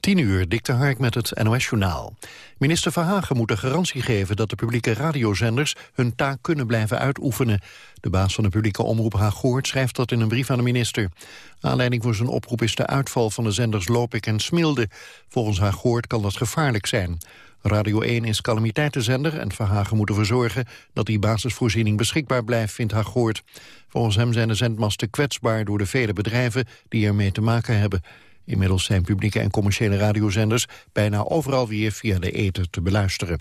10 uur, Dikte Hark met het NOS-journaal. Minister Verhagen moet de garantie geven dat de publieke radiozenders hun taak kunnen blijven uitoefenen. De baas van de publieke omroep Haaghoort schrijft dat in een brief aan de minister. Aanleiding voor zijn oproep is de uitval van de zenders Lopik en Smilde. Volgens Haaghoort kan dat gevaarlijk zijn. Radio 1 is calamiteitenzender en Verhagen moet ervoor zorgen dat die basisvoorziening beschikbaar blijft, vindt Haaghoort. Volgens hem zijn de zendmasten kwetsbaar door de vele bedrijven die ermee te maken hebben. Inmiddels zijn publieke en commerciële radiozenders bijna overal weer via de ether te beluisteren.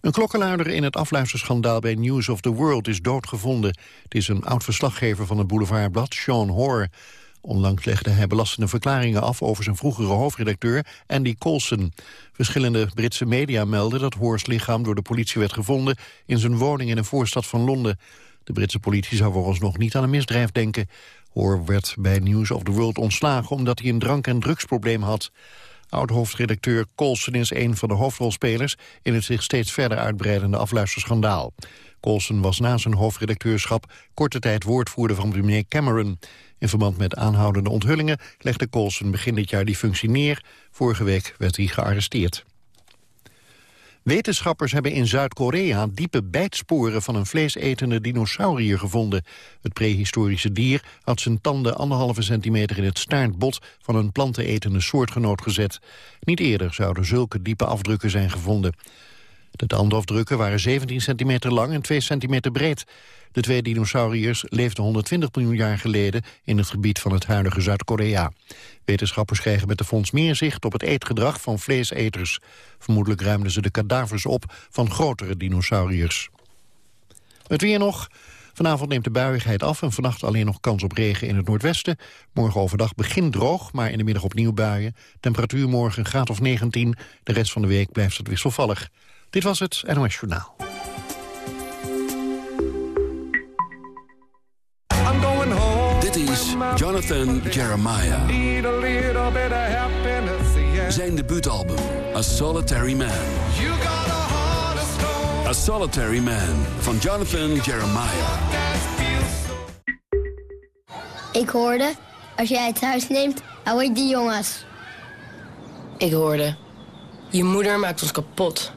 Een klokkenluider in het afluisterschandaal bij News of the World is doodgevonden. Het is een oud-verslaggever van het boulevardblad, Sean Hoare. Onlangs legde hij belastende verklaringen af over zijn vroegere hoofdredacteur Andy Coulson. Verschillende Britse media melden dat Hoare's lichaam door de politie werd gevonden in zijn woning in een voorstad van Londen. De Britse politie zou volgens nog niet aan een misdrijf denken. Hoor werd bij News of the World ontslagen omdat hij een drank- en drugsprobleem had. Oud-hoofdredacteur Colson is een van de hoofdrolspelers... in het zich steeds verder uitbreidende afluisterschandaal. Colson was na zijn hoofdredacteurschap korte tijd woordvoerder van premier Cameron. In verband met aanhoudende onthullingen legde Colson begin dit jaar die functie neer. Vorige week werd hij gearresteerd. Wetenschappers hebben in Zuid-Korea diepe bijtsporen van een vleesetende dinosaurier gevonden. Het prehistorische dier had zijn tanden anderhalve centimeter in het staartbot van een plantenetende soortgenoot gezet. Niet eerder zouden zulke diepe afdrukken zijn gevonden. De tandafdrukken waren 17 centimeter lang en 2 centimeter breed. De twee dinosauriërs leefden 120 miljoen jaar geleden in het gebied van het huidige Zuid-Korea. Wetenschappers kregen met de fonds meer zicht op het eetgedrag van vleeseters. Vermoedelijk ruimden ze de kadavers op van grotere dinosauriërs. Het weer nog. Vanavond neemt de buiigheid af en vannacht alleen nog kans op regen in het noordwesten. Morgen overdag begint droog, maar in de middag opnieuw buien. Temperatuur morgen een graad of 19. De rest van de week blijft het wisselvallig. Dit was het NOS Journaal. Dit is Jonathan Jeremiah. Zijn debuutalbum, A Solitary Man. A Solitary Man, van Jonathan Jeremiah. Ik hoorde, als jij het huis neemt, hou ik die jongens. Ik hoorde, je moeder maakt ons kapot.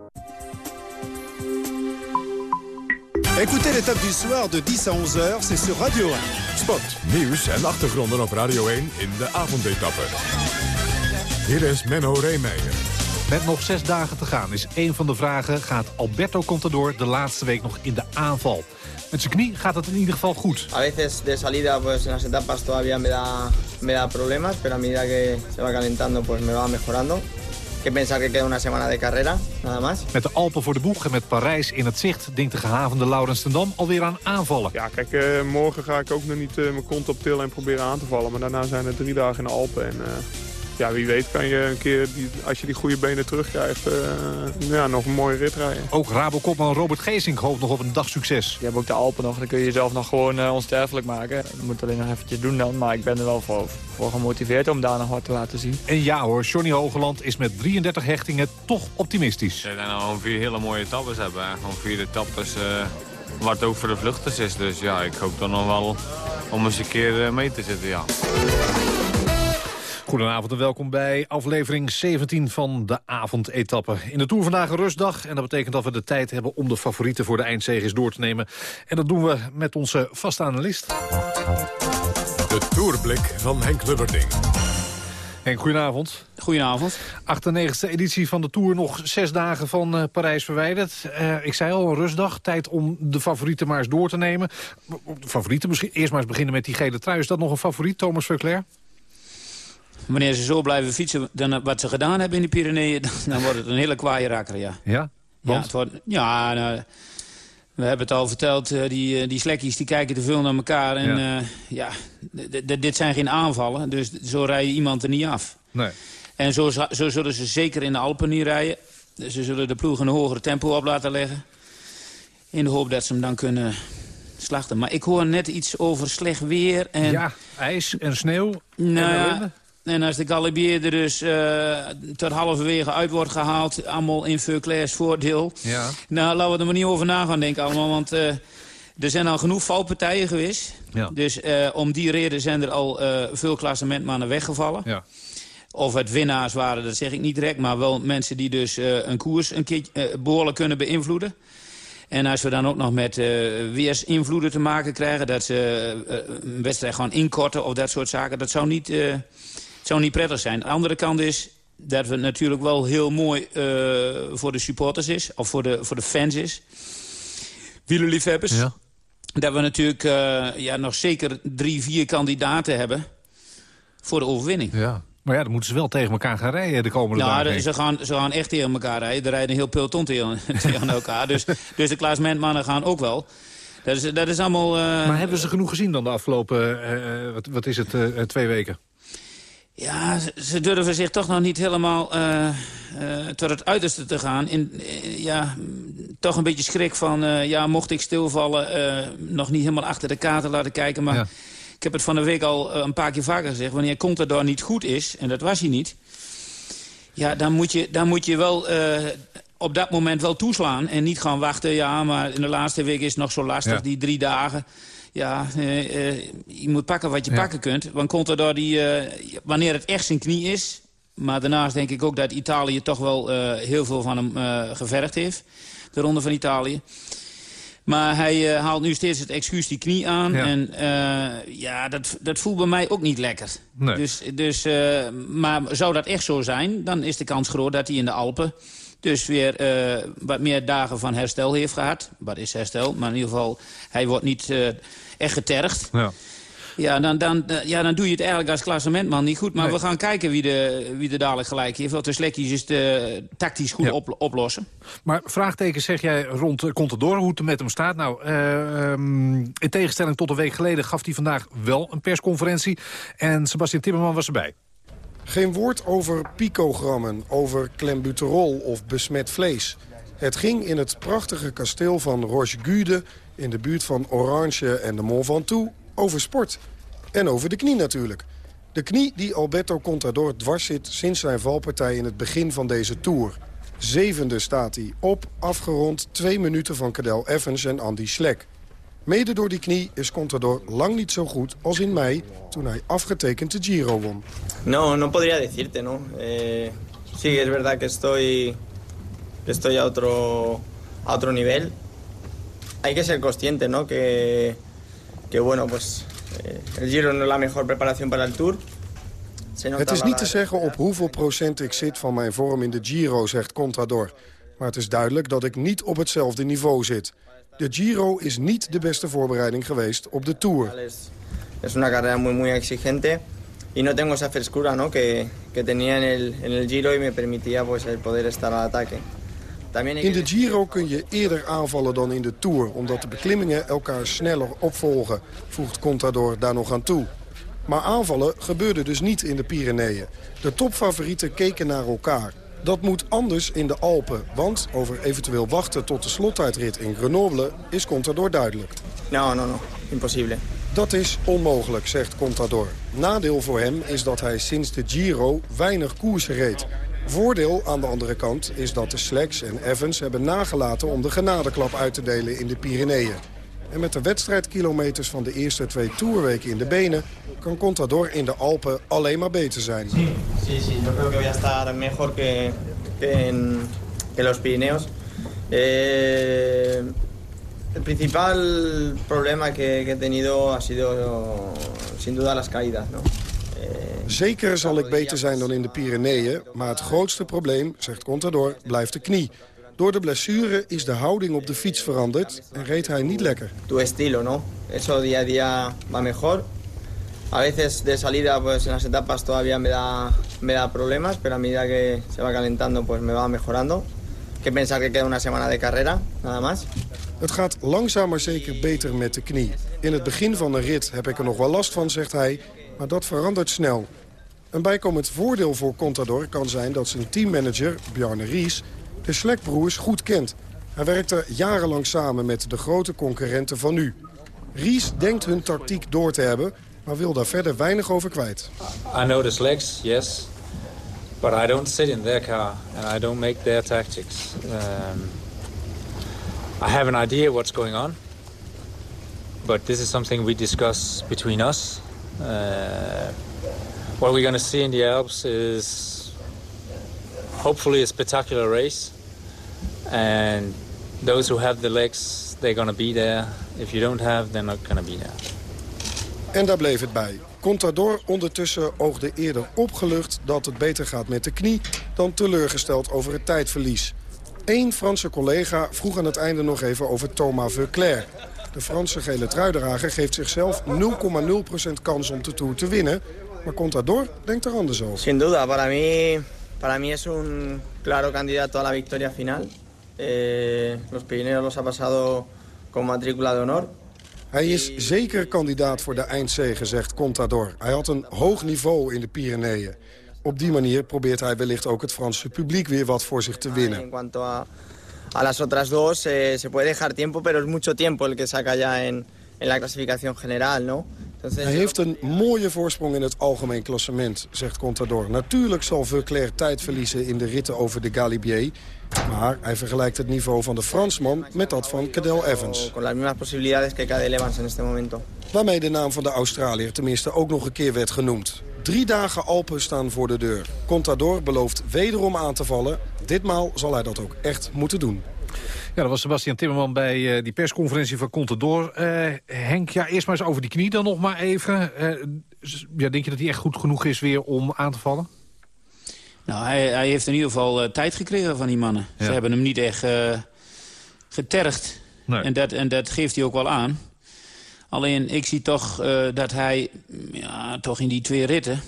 Écoutez l'étape du soir de 10 à 11 heures, c'est sur Radio 1. Sport, nieuws en achtergronden op Radio 1 in de avondetappe. Hier is Menno Reemeijer. Met nog zes dagen te gaan is een van de vragen... gaat Alberto Contador de laatste week nog in de aanval? Met zijn knie gaat het in ieder geval goed. A veces de salida pues en las etapas todavía me da, me da problemas, pero a medida que se va calentando pues me va mejorando. Que pensar que queda una semana de carrera, nada más. Met de Alpen voor de boeg en met Parijs in het zicht... denkt de gehavende Laurens ten Dam alweer aan aanvallen. Ja, kijk, uh, morgen ga ik ook nog niet uh, mijn kont op tillen en proberen aan te vallen. Maar daarna zijn er drie dagen in de Alpen. En, uh, ja, wie weet kan je een keer, die, als je die goede benen terugkrijgt, uh, ja, nog een mooie rit rijden. Ook Rabo-kopman Robert Geesink hoopt nog op een dagsucces. Je hebt ook de Alpen nog, dan kun je jezelf nog gewoon uh, onsterfelijk maken. Dat moet alleen nog eventjes doen dan, maar ik ben er wel voor, voor gemotiveerd om daar nog wat te laten zien. En ja hoor, Johnny Hogeland is met 33 hechtingen toch optimistisch. Ja, dan gewoon vier hele mooie etappes hebben. Gewoon vier etappes uh, wat ook voor de vluchters is. Dus ja, ik hoop dan nog wel om eens een keer mee te zitten, ja. Goedenavond en welkom bij aflevering 17 van de avondetappe. In de Tour vandaag een rustdag en dat betekent dat we de tijd hebben om de favorieten voor de eindzegers door te nemen. En dat doen we met onze vaste analist. De Tourblik van Henk Lubberding. Henk, goedenavond. Goedenavond. 98e editie van de Tour, nog zes dagen van uh, Parijs verwijderd. Uh, ik zei al, een rustdag. Tijd om de favorieten maar eens door te nemen. De favorieten, misschien eerst maar eens beginnen met die gele trui. Is dat nog een favoriet, Thomas Verclair? Wanneer ze zo blijven fietsen dan wat ze gedaan hebben in de Pyreneeën... dan wordt het een hele kwaaie rakker, ja. Ja? Want? Ja, het wordt, ja nou, we hebben het al verteld, uh, die, die slekkies die kijken te veel naar elkaar. En ja, ja dit zijn geen aanvallen, dus zo rij je iemand er niet af. Nee. En zo, zo zullen ze zeker in de Alpen niet rijden. Ze zullen de ploeg een hogere tempo op laten leggen. In de hoop dat ze hem dan kunnen slachten. Maar ik hoor net iets over slecht weer. En, ja, ijs en sneeuw. Nou, en, en als de Galibier er dus uh, tot halverwege uit wordt gehaald... allemaal in Veuclairs voordeel... Ja. Nou, laten we er maar niet over na gaan denken allemaal. Want uh, er zijn al genoeg valpartijen geweest. Ja. Dus uh, om die reden zijn er al veel klassementmannen weggevallen. Ja. Of het winnaars waren, dat zeg ik niet direct. Maar wel mensen die dus een koers een keer behoorlijk kunnen beïnvloeden. En als we dan ook nog met uh, weersinvloeden te maken krijgen... dat ze uh, een wedstrijd gewoon inkorten of dat soort zaken... dat zou niet, uh, zou niet prettig zijn. De andere kant is dat het natuurlijk wel heel mooi voor de supporters is... of voor de, voor de fans is. Wielerliefhebbers. Ja. Dat we natuurlijk ja, nog zeker drie, vier kandidaten hebben... voor de overwinning. Ja. Maar ja, dan moeten ze wel tegen elkaar gaan rijden de komende nou, dagen. Ze gaan, ze gaan echt tegen elkaar rijden. Er rijden een heel peloton tegen, tegen elkaar. Dus, dus de klassementmannen gaan ook wel. Dat is, dat is allemaal... Uh... Maar hebben ze genoeg gezien dan de afgelopen, uh, wat, wat is het, uh, twee weken? Ja, ze, ze, durven zich toch nog niet helemaal tot het uiterste te gaan. In, ja, toch een beetje schrik van, ja, mocht ik stilvallen... nog niet helemaal achter de kaarten laten kijken, maar... Ja. Ik heb het van de week al een paar keer vaker gezegd. Wanneer Contador niet goed is, en dat was hij niet... ja, dan moet je, dan moet je wel op dat moment wel toeslaan. En niet gaan wachten, ja, maar in de laatste week is het nog zo lastig. Ja. Die drie dagen. Ja, uh, uh, je moet pakken wat je Ja. pakken kunt. Want Contador, die, wanneer het echt zijn knie is... maar daarnaast denk ik ook dat Italië toch wel heel veel van hem gevergd heeft. De Ronde van Italië. Maar hij uh, haalt nu steeds het excuus die knie aan. Ja. En uh, ja, dat, dat voelt bij mij ook niet lekker. Nee. Dus, dus, uh, maar zou dat echt zo zijn, dan is de kans groot dat hij in de Alpen... dus weer wat meer dagen van herstel heeft gehad. Wat is herstel? Maar in ieder geval, hij wordt niet echt getergd. Ja. Ja dan, dan, ja, dan doe je het eigenlijk als klassementman niet goed. Maar Nee. we gaan kijken wie de, wie de dadelijk gelijk heeft. Want de slekjes is de, tactisch goed Ja. op, oplossen. Maar vraagteken zeg jij rond Contador, hoe het er met hem staat. Nou, uh, um, in tegenstelling tot een week geleden gaf hij vandaag wel een persconferentie. En Sebastian Timmerman was erbij. Geen woord over picogrammen, over klembuterol of besmet vlees. Het ging in het prachtige kasteel van Roche Gude... in de buurt van Orange en de Mont Ventoux over sport. En over de knie natuurlijk. De knie die Alberto Contador dwars zit sinds zijn valpartij in het begin van deze Tour. Zevende staat hij op, afgerond twee minuten van Cadel Evans en Andy Schleck. Mede door die knie is Contador lang niet zo goed als in mei... toen hij afgetekend de Giro won. No, no podría decirte, ¿no? Eh, sí, es verdad que estoy, estoy a, otro, a otro nivel. Hay que ser consciente, ¿no? Que, que bueno, pues eh, el Giro no es la mejor preparación para el Tour. Het is niet te zeggen op hoeveel procent ik zit van mijn vorm in de Giro, zegt Contador. Maar het is duidelijk dat ik niet op hetzelfde niveau zit. De Giro is niet de beste voorbereiding geweest op de Tour. Es una carrera muy, muy exigente y no tengo esa frescura ¿no? que, que tenía en el, en el Giro y me permitía pues, el poder estar al ataque. In de Giro kun je eerder aanvallen dan in de Tour... omdat de beklimmingen elkaar sneller opvolgen, voegt Contador daar nog aan toe. Maar aanvallen gebeurde dus niet in de Pyreneeën. De topfavorieten keken naar elkaar. Dat moet anders in de Alpen, want over eventueel wachten tot de slotuitrit in Grenoble is Contador duidelijk. No, no, no, imposible. Dat is onmogelijk, zegt Contador. Nadeel voor hem is dat hij sinds de Giro weinig koersen reed. Voordeel aan de andere kant is dat de Slacks en Evans hebben nagelaten om de genadeklap uit te delen in de Pyreneeën. En met de wedstrijdkilometers van de eerste twee toerweken in de benen... kan Contador in de Alpen alleen maar beter zijn. Sí, sí, yo creo que voy a estar mejor que. Eh, el principal problema que, que tenido ha sido sin duda las caídas, ¿no? Zeker zal ik beter zijn dan in de Pyreneeën, maar het grootste probleem, zegt Contador, blijft de knie. Door de blessure is de houding op de fiets veranderd en reed hij niet lekker. tu estilo, ¿no? Eso día a día va mejor. A veces de salida, pues en las etapas todavía me da, me da problemas, pero a medida que se va calentando, pues me va mejorando. Que pensar que queda una semana de carrera, nada más. Het gaat langzaam maar zeker beter met de knie. In het begin van een rit heb ik er nog wel last van, zegt hij, maar dat verandert snel. Een bijkomend voordeel voor Contador kan zijn dat zijn teammanager, Bjarne Ries, de Slekbroers goed kent. Hij werkt er jarenlang samen met de grote concurrenten van nu. Ries denkt hun tactiek door te hebben, maar wil daar verder weinig over kwijt. I know the legs, yes. But I don't sit in their car and I don't make their tactics. Um, I have an idea what's going on. But this is something we discuss between us. Uh, what we're going to see in the Alps is hopefully a spectacular race. And those who have the legs, they're going to be there. If you don't have, they're not going to be there. En daar bleef het bij. Contador ondertussen oogde eerder opgelucht dat het beter gaat met de knie... dan teleurgesteld over het tijdverlies. Eén Franse collega vroeg aan het einde nog even over Thomas Veuclair. De Franse gele truidrager geeft zichzelf 0,0% kans om de Tour te winnen. Maar Contador denkt er anders over. Sin duda, para mí, para mí es un claro candidato a la victoria final. Eh, los Pirineos los ha pasado con matrícula de honor. Hij is zeker kandidaat voor de eindzege, zegt Contador. Hij had een hoog niveau in de Pyreneeën. Op die manier probeert hij wellicht ook het Franse publiek weer wat voor zich te winnen. A las otras dos, eh, se puede dejar tiempo, pero es mucho tiempo el que saca ya en, en la clasificación general, ¿no? Hij heeft een mooie voorsprong in het algemeen klassement, zegt Contador. Natuurlijk zal Veuclair tijd verliezen in de ritten over de Galibier. Maar hij vergelijkt het niveau van de Fransman met dat van Cadel Evans. Waarmee de naam van de Australiër tenminste ook nog een keer werd genoemd. Drie dagen Alpen staan voor de deur. Contador belooft wederom aan te vallen. Ditmaal zal hij dat ook echt moeten doen. Ja, dat was Sebastian Timmerman bij eh, die persconferentie van Contador. Eh Henk, ja, eerst maar eens over die knie dan nog maar even. Eh, ja, denk je dat hij echt goed genoeg is weer om aan te vallen? Nou, hij, hij heeft in ieder geval tijd gekregen van die mannen. Ze hebben hem niet echt getergd. Nee. En, dat, en dat geeft hij ook wel aan. Alleen, ik zie toch dat hij ja, toch in die twee ritten...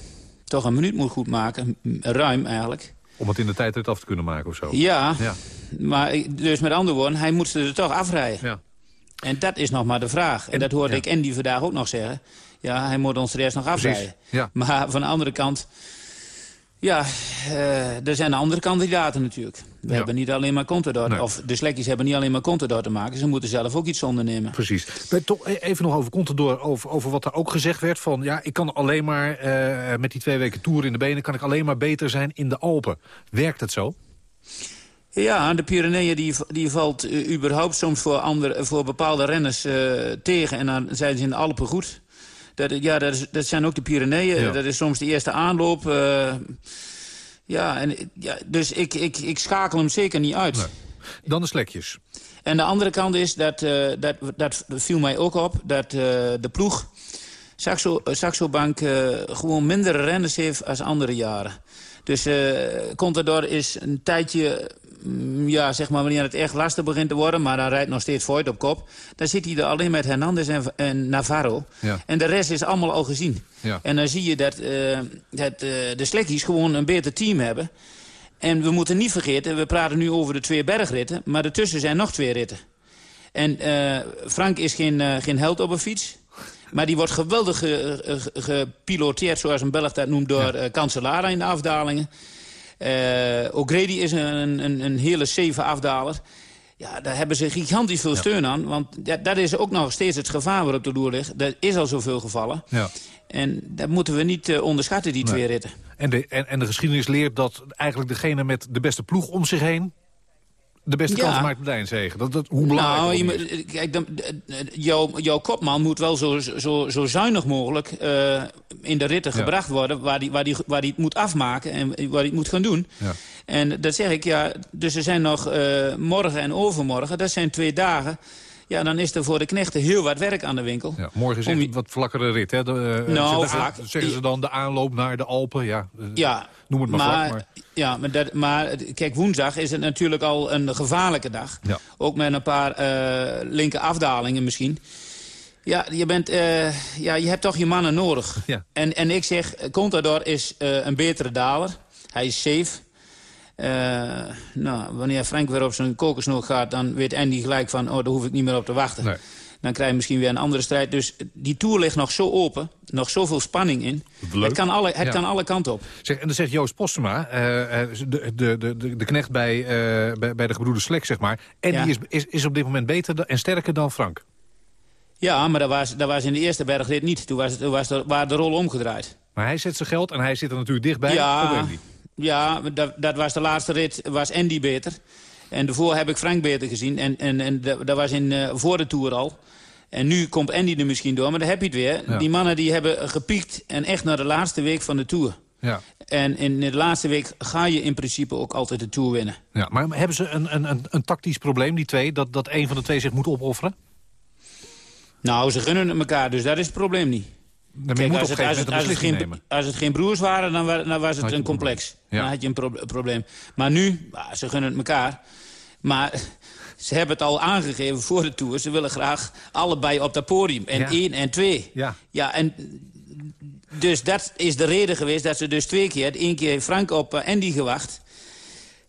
toch een minuut moet goed maken. Ruim eigenlijk. Om het in de tijdrit af te kunnen maken of zo? Ja, Ja. Maar dus met andere woorden, hij moet ze er toch afrijden. Ja. En dat is nog maar de vraag. En, dat hoorde ik Andy vandaag ook nog zeggen. Ja, hij moet ons er eerst nog afrijden. Ja. Maar van de andere kant... Ja, eh, er zijn andere kandidaten natuurlijk. We Ja. hebben niet alleen maar Contador. Nee. Of de slekjes hebben niet alleen maar Contador te maken. Ze moeten zelf ook iets ondernemen. Precies. Toch e- even nog over Contador, over, over wat er ook gezegd werd. Van ja, ik kan alleen maar eh, met die twee weken tour in de benen... kan ik alleen maar beter zijn in de Alpen. Werkt het zo? Ja, de Pyreneeën die, die valt eh, überhaupt soms voor, andere, voor bepaalde renners eh, tegen. En dan zijn ze in de Alpen goed. Dat, ja, dat, is- dat zijn ook de Pyreneeën. Ja. Dat is soms de eerste aanloop. eh, ja, en, ja, dus ik, ik, ik schakel hem zeker niet uit. Dan de slekjes. En de andere kant is, dat, dat, dat viel mij ook op... dat de ploeg Saxo, Saxo Bank eh, gewoon minder renners heeft als andere jaren. Dus Contador is een tijdje... mm, Ja, zeg maar wanneer het echt lastig begint te worden... maar dan rijdt nog steeds Voigt op kop. Dan zit hij er alleen met Hernandez en, en Navarro. Ja. En de rest is allemaal al gezien. Ja. En dan zie je dat, eh, dat eh, de Slekkies gewoon een beter team hebben. En we moeten niet vergeten, we praten nu over de twee bergritten... maar ertussen zijn nog twee ritten. En eh, Frank is geen, geen held op een fiets... maar die wordt geweldig ge- ge- gepiloteerd, zoals een Belg dat noemt... door Cancellara in de afdalingen. Eh O'Grady is een, een, een hele zeven afdaler. Ja, daar hebben ze gigantisch veel steun aan. Want dat, dat is ook nog steeds het gevaar waarop de loer ligt. Er is al zoveel gevallen. Ja. En dat moeten we niet eh, onderschatten, die Nee. twee ritten. En de, en, en de geschiedenis leert dat eigenlijk degene met de beste ploeg om zich heen... de beste Ja. kans maakt eindzege. Dat, dat, hoe belangrijk nou, je, moet- kijk, dan, eh, eh, jouw, kopman moet wel zo, zo, zo zuinig mogelijk eh, in de ritten Ja. gebracht worden... Waar hij waar die, waar die het moet afmaken en waar hij het moet gaan doen. Ja. En dat zeg ik, ja, dus er zijn nog morgen en overmorgen, dat zijn twee dagen... Ja, dan is er voor de knechten heel wat werk aan de winkel. Ja, morgen is Om je- een wat vlakkere rit. Hè? De, eh, Nou. Zeggen ze dan de aanloop naar de Alpen? Ja, eh, Ja, noem het maar, maar, vlak. Maar, Ja, maar, dat, maar het- kijk, woensdag is het natuurlijk al een gevaarlijke dag. Ja. Ook met een paar eh linker afdalingen misschien. Ja, je, bent, ja, je hebt toch je mannen nodig. Ja. En, en ik zeg, Contador is een betere daler. Hij is safe. Eh, nou, wanneer Frank weer op zijn kokosnoot gaat... dan weet Andy gelijk van, oh, daar hoef ik niet meer op te wachten. Nee. Dan krijg je misschien weer een andere strijd. Dus die Tour ligt nog zo open. Nog zoveel spanning in. Leuk. Het kan alle, het Ja. kan alle kanten op. zeg, en dan zegt Joost Postema, eh, eh, de, de, de, de, knecht bij, bij, bij de gebroeders Slek, zeg maar. En Ja. die is, is, is op dit moment beter dan- en sterker dan Frank. Ja, maar dat was, dat was in de eerste bergrit niet. Toen, was het, toen was de, waren de rollen omgedraaid. Maar hij zet zijn geld en hij zit er natuurlijk dichtbij. Ja, ja dat, dat was de laatste rit, was Andy beter. En daarvoor heb ik Frank beter gezien. En, en, en dat was in, uh, voor de Tour al. En nu komt Andy er misschien door, maar dan heb je het weer. Die mannen die hebben gepiekt en echt naar de laatste week van de Tour. Ja. En in de laatste week ga je in principe ook altijd de Tour winnen. Ja, maar hebben ze een, een, een, een tactisch probleem, die twee? Dat, dat een van de twee zich moet opofferen? Nou, ze gunnen het elkaar, dus dat is het probleem niet. Kijk, als, het, als, het, als, het geen, als het geen broers waren, dan, dan was het een complex. Ja. Dan had je een pro probleem. Maar nu, ze gunnen het elkaar. Maar ze hebben het al aangegeven voor de Tour. Ze willen graag allebei op dat podium. En één en twee. Ja. ja, en dus dat is de reden geweest dat ze dus twee keer... één keer Frank op uh, Andy gewacht...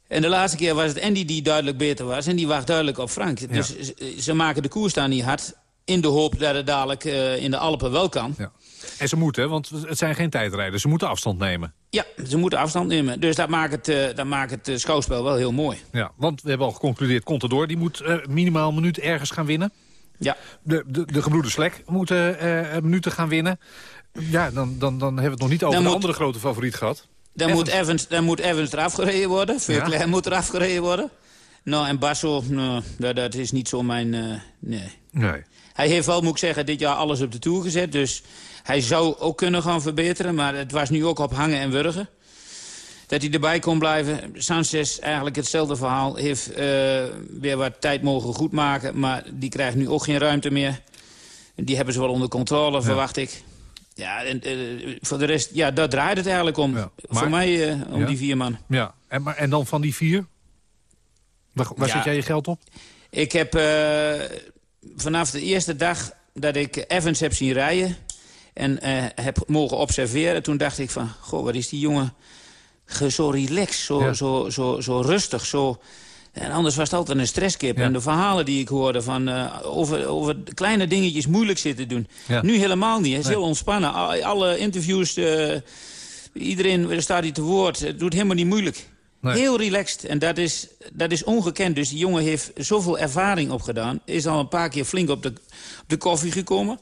En de laatste keer was het Andy die duidelijk beter was. En die wacht duidelijk op Frank. Ja. Dus ze maken de koers daar niet hard. In de hoop dat het dadelijk uh, in de Alpen wel kan. Ja. En ze moeten, want het zijn geen tijdrijders. Ze moeten afstand nemen. Ja, ze moeten afstand nemen. Dus dat maakt het, uh, dat maakt het uh, schouwspel wel heel mooi. Ja, want we hebben al geconcludeerd, Contador die moet uh, minimaal een minuut ergens gaan winnen. Ja. De, de, de gebroeders Slek moeten minuten gaan winnen. Ja, dan, dan, dan hebben we het nog niet over dan de moet, andere grote favoriet gehad. Dan Evans. moet Evans, dan moet Evans eraf gereden worden. Verklein ja. moet eraf gereden worden. Nou, en Basso, nou, dat, dat is niet zo mijn... nee. nee. Hij heeft wel, moet ik zeggen, dit jaar alles op de toer gezet. Dus hij zou ook kunnen gaan verbeteren. Maar het was nu ook op hangen en wurgen. Dat hij erbij kon blijven. Sanchez, eigenlijk hetzelfde verhaal. Heeft uh, weer wat tijd mogen goedmaken. Maar die krijgt nu ook geen ruimte meer. Die hebben ze wel onder controle, ja. verwacht ik. Ja, en uh, voor de rest, ja, daar draait het eigenlijk om. Ja. Maar, voor mij uh, om ja. die vier man. Ja, en, maar, en dan van die vier? Waar, waar zet jij je geld op? Ik heb vanaf de eerste dag dat ik Evans heb zien rijden... en uh, heb mogen observeren, toen dacht ik van... goh, wat is die jongen zo relaxed, zo, ja. zo, zo, zo rustig, zo... En anders was het altijd een stresskip. Ja. En de verhalen die ik hoorde van uh, over, over kleine dingetjes moeilijk zitten doen. Ja. Nu helemaal niet. Het is nee. heel ontspannen. Alle interviews, uh, iedereen staat hier te woord. Het doet helemaal niet moeilijk. Nee. Heel relaxed. En dat is, dat is ongekend. Dus die jongen heeft zoveel ervaring opgedaan. Is al een paar keer flink op de, op de koffie gekomen.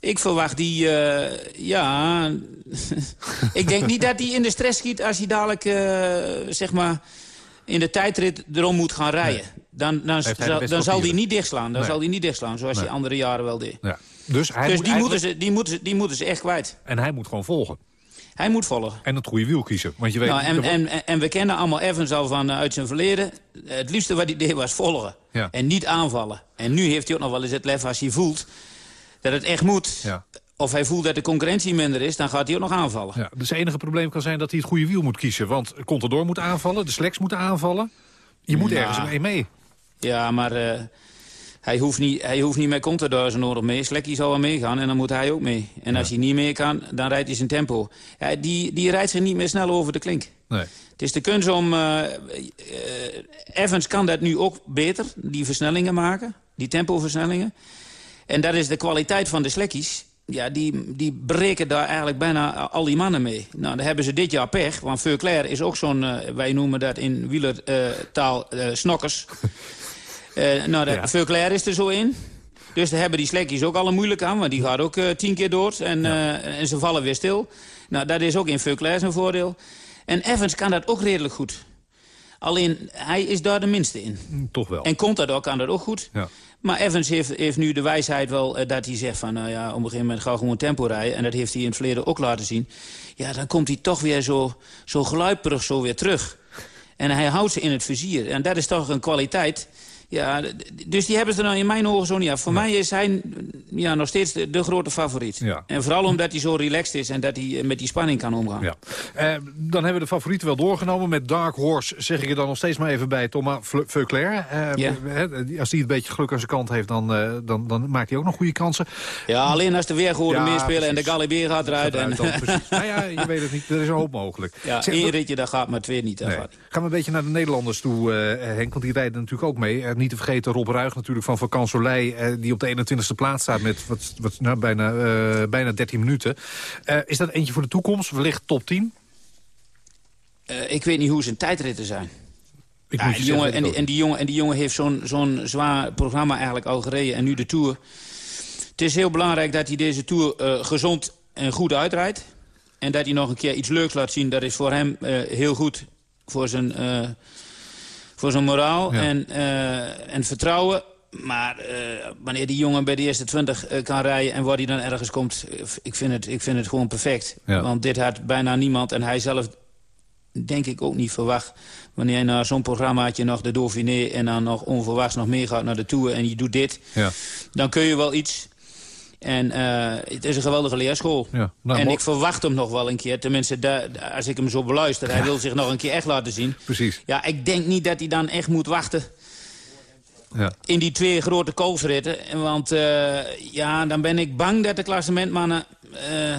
Ik verwacht die, uh, ja... ik denk niet dat hij in de stress schiet als hij dadelijk, uh, zeg maar... in de tijdrit erom moet gaan rijden. Nee. Dan, dan, dan, dan zal hij niet dichtslaan. Dan Nee. zal hij niet dichtslaan, zoals hij andere jaren wel deed. Ja. Dus hij dus moet die, eigenlijk- moeten ze, die, moeten ze, die moeten ze echt kwijt. En hij moet gewoon volgen. Hij moet volgen. En het goede wiel kiezen. Want je weet, Nou, en, en, en- en we kennen allemaal Evans al van, uh, uit zijn verleden. Het liefste wat hij deed was volgen. Ja. En niet aanvallen. En nu heeft hij ook nog wel eens het lef als hij voelt dat het echt moet. Ja. Of hij voelt dat de concurrentie minder is, dan gaat hij ook nog aanvallen. Ja, dus het enige probleem kan zijn dat hij het goede wiel moet kiezen. Want Contador moet aanvallen, de Sleks moeten aanvallen. Je moet Ja. ergens mee mee. Ja, maar eh, hij, hoeft niet, hij hoeft niet met Contador zo nodig mee. Slekkie zal wel meegaan en dan moet hij ook mee. En als hij niet mee kan, dan rijdt hij zijn tempo. Ja, die, die rijdt zich niet meer snel over de klink. Nee. Het is de kunst om... eh, eh, Evans kan dat nu ook beter, die versnellingen maken. Die tempoversnellingen. En dat is de kwaliteit van de slekkies. Ja, die, die breken daar eigenlijk bijna al die mannen mee. Nou, dan hebben ze dit jaar pech. Want Verclair is ook zo'n, eh, wij noemen dat in wielertaal eh snokkers. Eh, nou, dat, Ja. Verclair is er zo in. Dus daar hebben die slekkies ook alle moeilijk aan. Want die gaat ook tien keer door. En, en ze vallen weer stil. Nou, dat is ook in Verclair zijn voordeel. En Evans kan dat ook redelijk goed. Alleen, hij is daar de minste in. Toch wel. En Contador kan dat ook goed. Ja. Maar Evans heeft, heeft nu de wijsheid wel eh, dat hij zegt van... nou ja, op een gegeven moment ga gewoon tempo rijden. En dat heeft hij in het verleden ook laten zien. Ja, dan komt hij toch weer zo, zo gluiperig zo weer terug. En hij houdt ze in het vizier. En dat is toch een kwaliteit. Ja, dus die hebben ze nou in mijn ogen zo niet af. Voor mij is hij ja, nog steeds de, de grote favoriet. Ja. En vooral omdat hij zo relaxed is en dat hij eh, met die spanning kan omgaan. Ja. Eh, dan hebben we de favorieten wel doorgenomen. Met Dark Horse zeg ik er dan nog steeds maar even bij Thomas Veuclair. Eh, Ja. Als hij een beetje geluk aan zijn kant heeft, dan, eh, dan, dan maakt hij ook nog goede kansen. Ja, alleen als de weergoden Ja, meespelen en de. Galibier gaat eruit. En, eruit dan, precies. nou ja, je weet het niet. Er is een hoop mogelijk. ja, Zeg, één ritje, dat gaat, maar twee niet. Nee. Gaan we een beetje naar de Nederlanders toe, eh, Henk, want die rijden natuurlijk ook mee. Niet te vergeten Rob Ruig natuurlijk van Soleil... eh, die op de 21ste plaats staat met wat, wat, nou, bijna, eh, bijna 13 minuten. Eh, is dat eentje voor de toekomst? Wellicht top 10? Eh, ik weet niet hoe zijn tijdritten zijn. Ik Ja, jongen, en, die, en, die jongen, en die jongen heeft zo'n zo'n zwaar programma eigenlijk al gereden. En nu de Tour. Het is heel belangrijk dat hij deze Tour uh, gezond en goed uitrijdt. En dat hij nog een keer iets leuks laat zien. Dat is voor hem uh, heel goed voor zijn, uh, voor zijn moraal en, en vertrouwen. Maar wanneer die jongen bij de eerste 20 kan rijden en waar hij dan ergens komt... ik vind het, ik vind het gewoon perfect. Ja. Want dit had bijna niemand en hij zelf denk ik ook niet verwacht. Wanneer je naar zo'n programmaatje nog de Dauphiné... en dan nog onverwachts nog meegaat naar de Tour en je doet dit... Ja. dan kun je wel iets... En uh, het is een geweldige leerschool. Ja, nou, en ik verwacht hem nog wel een keer. Tenminste, daar, als ik hem zo beluister. Hij wil zich nog een keer echt laten zien. Precies. Ja, ik denk niet dat hij dan echt moet wachten... Ja. in die twee grote koolsritten. Want uh, ja, dan ben ik bang dat de klassementmannen... Uh,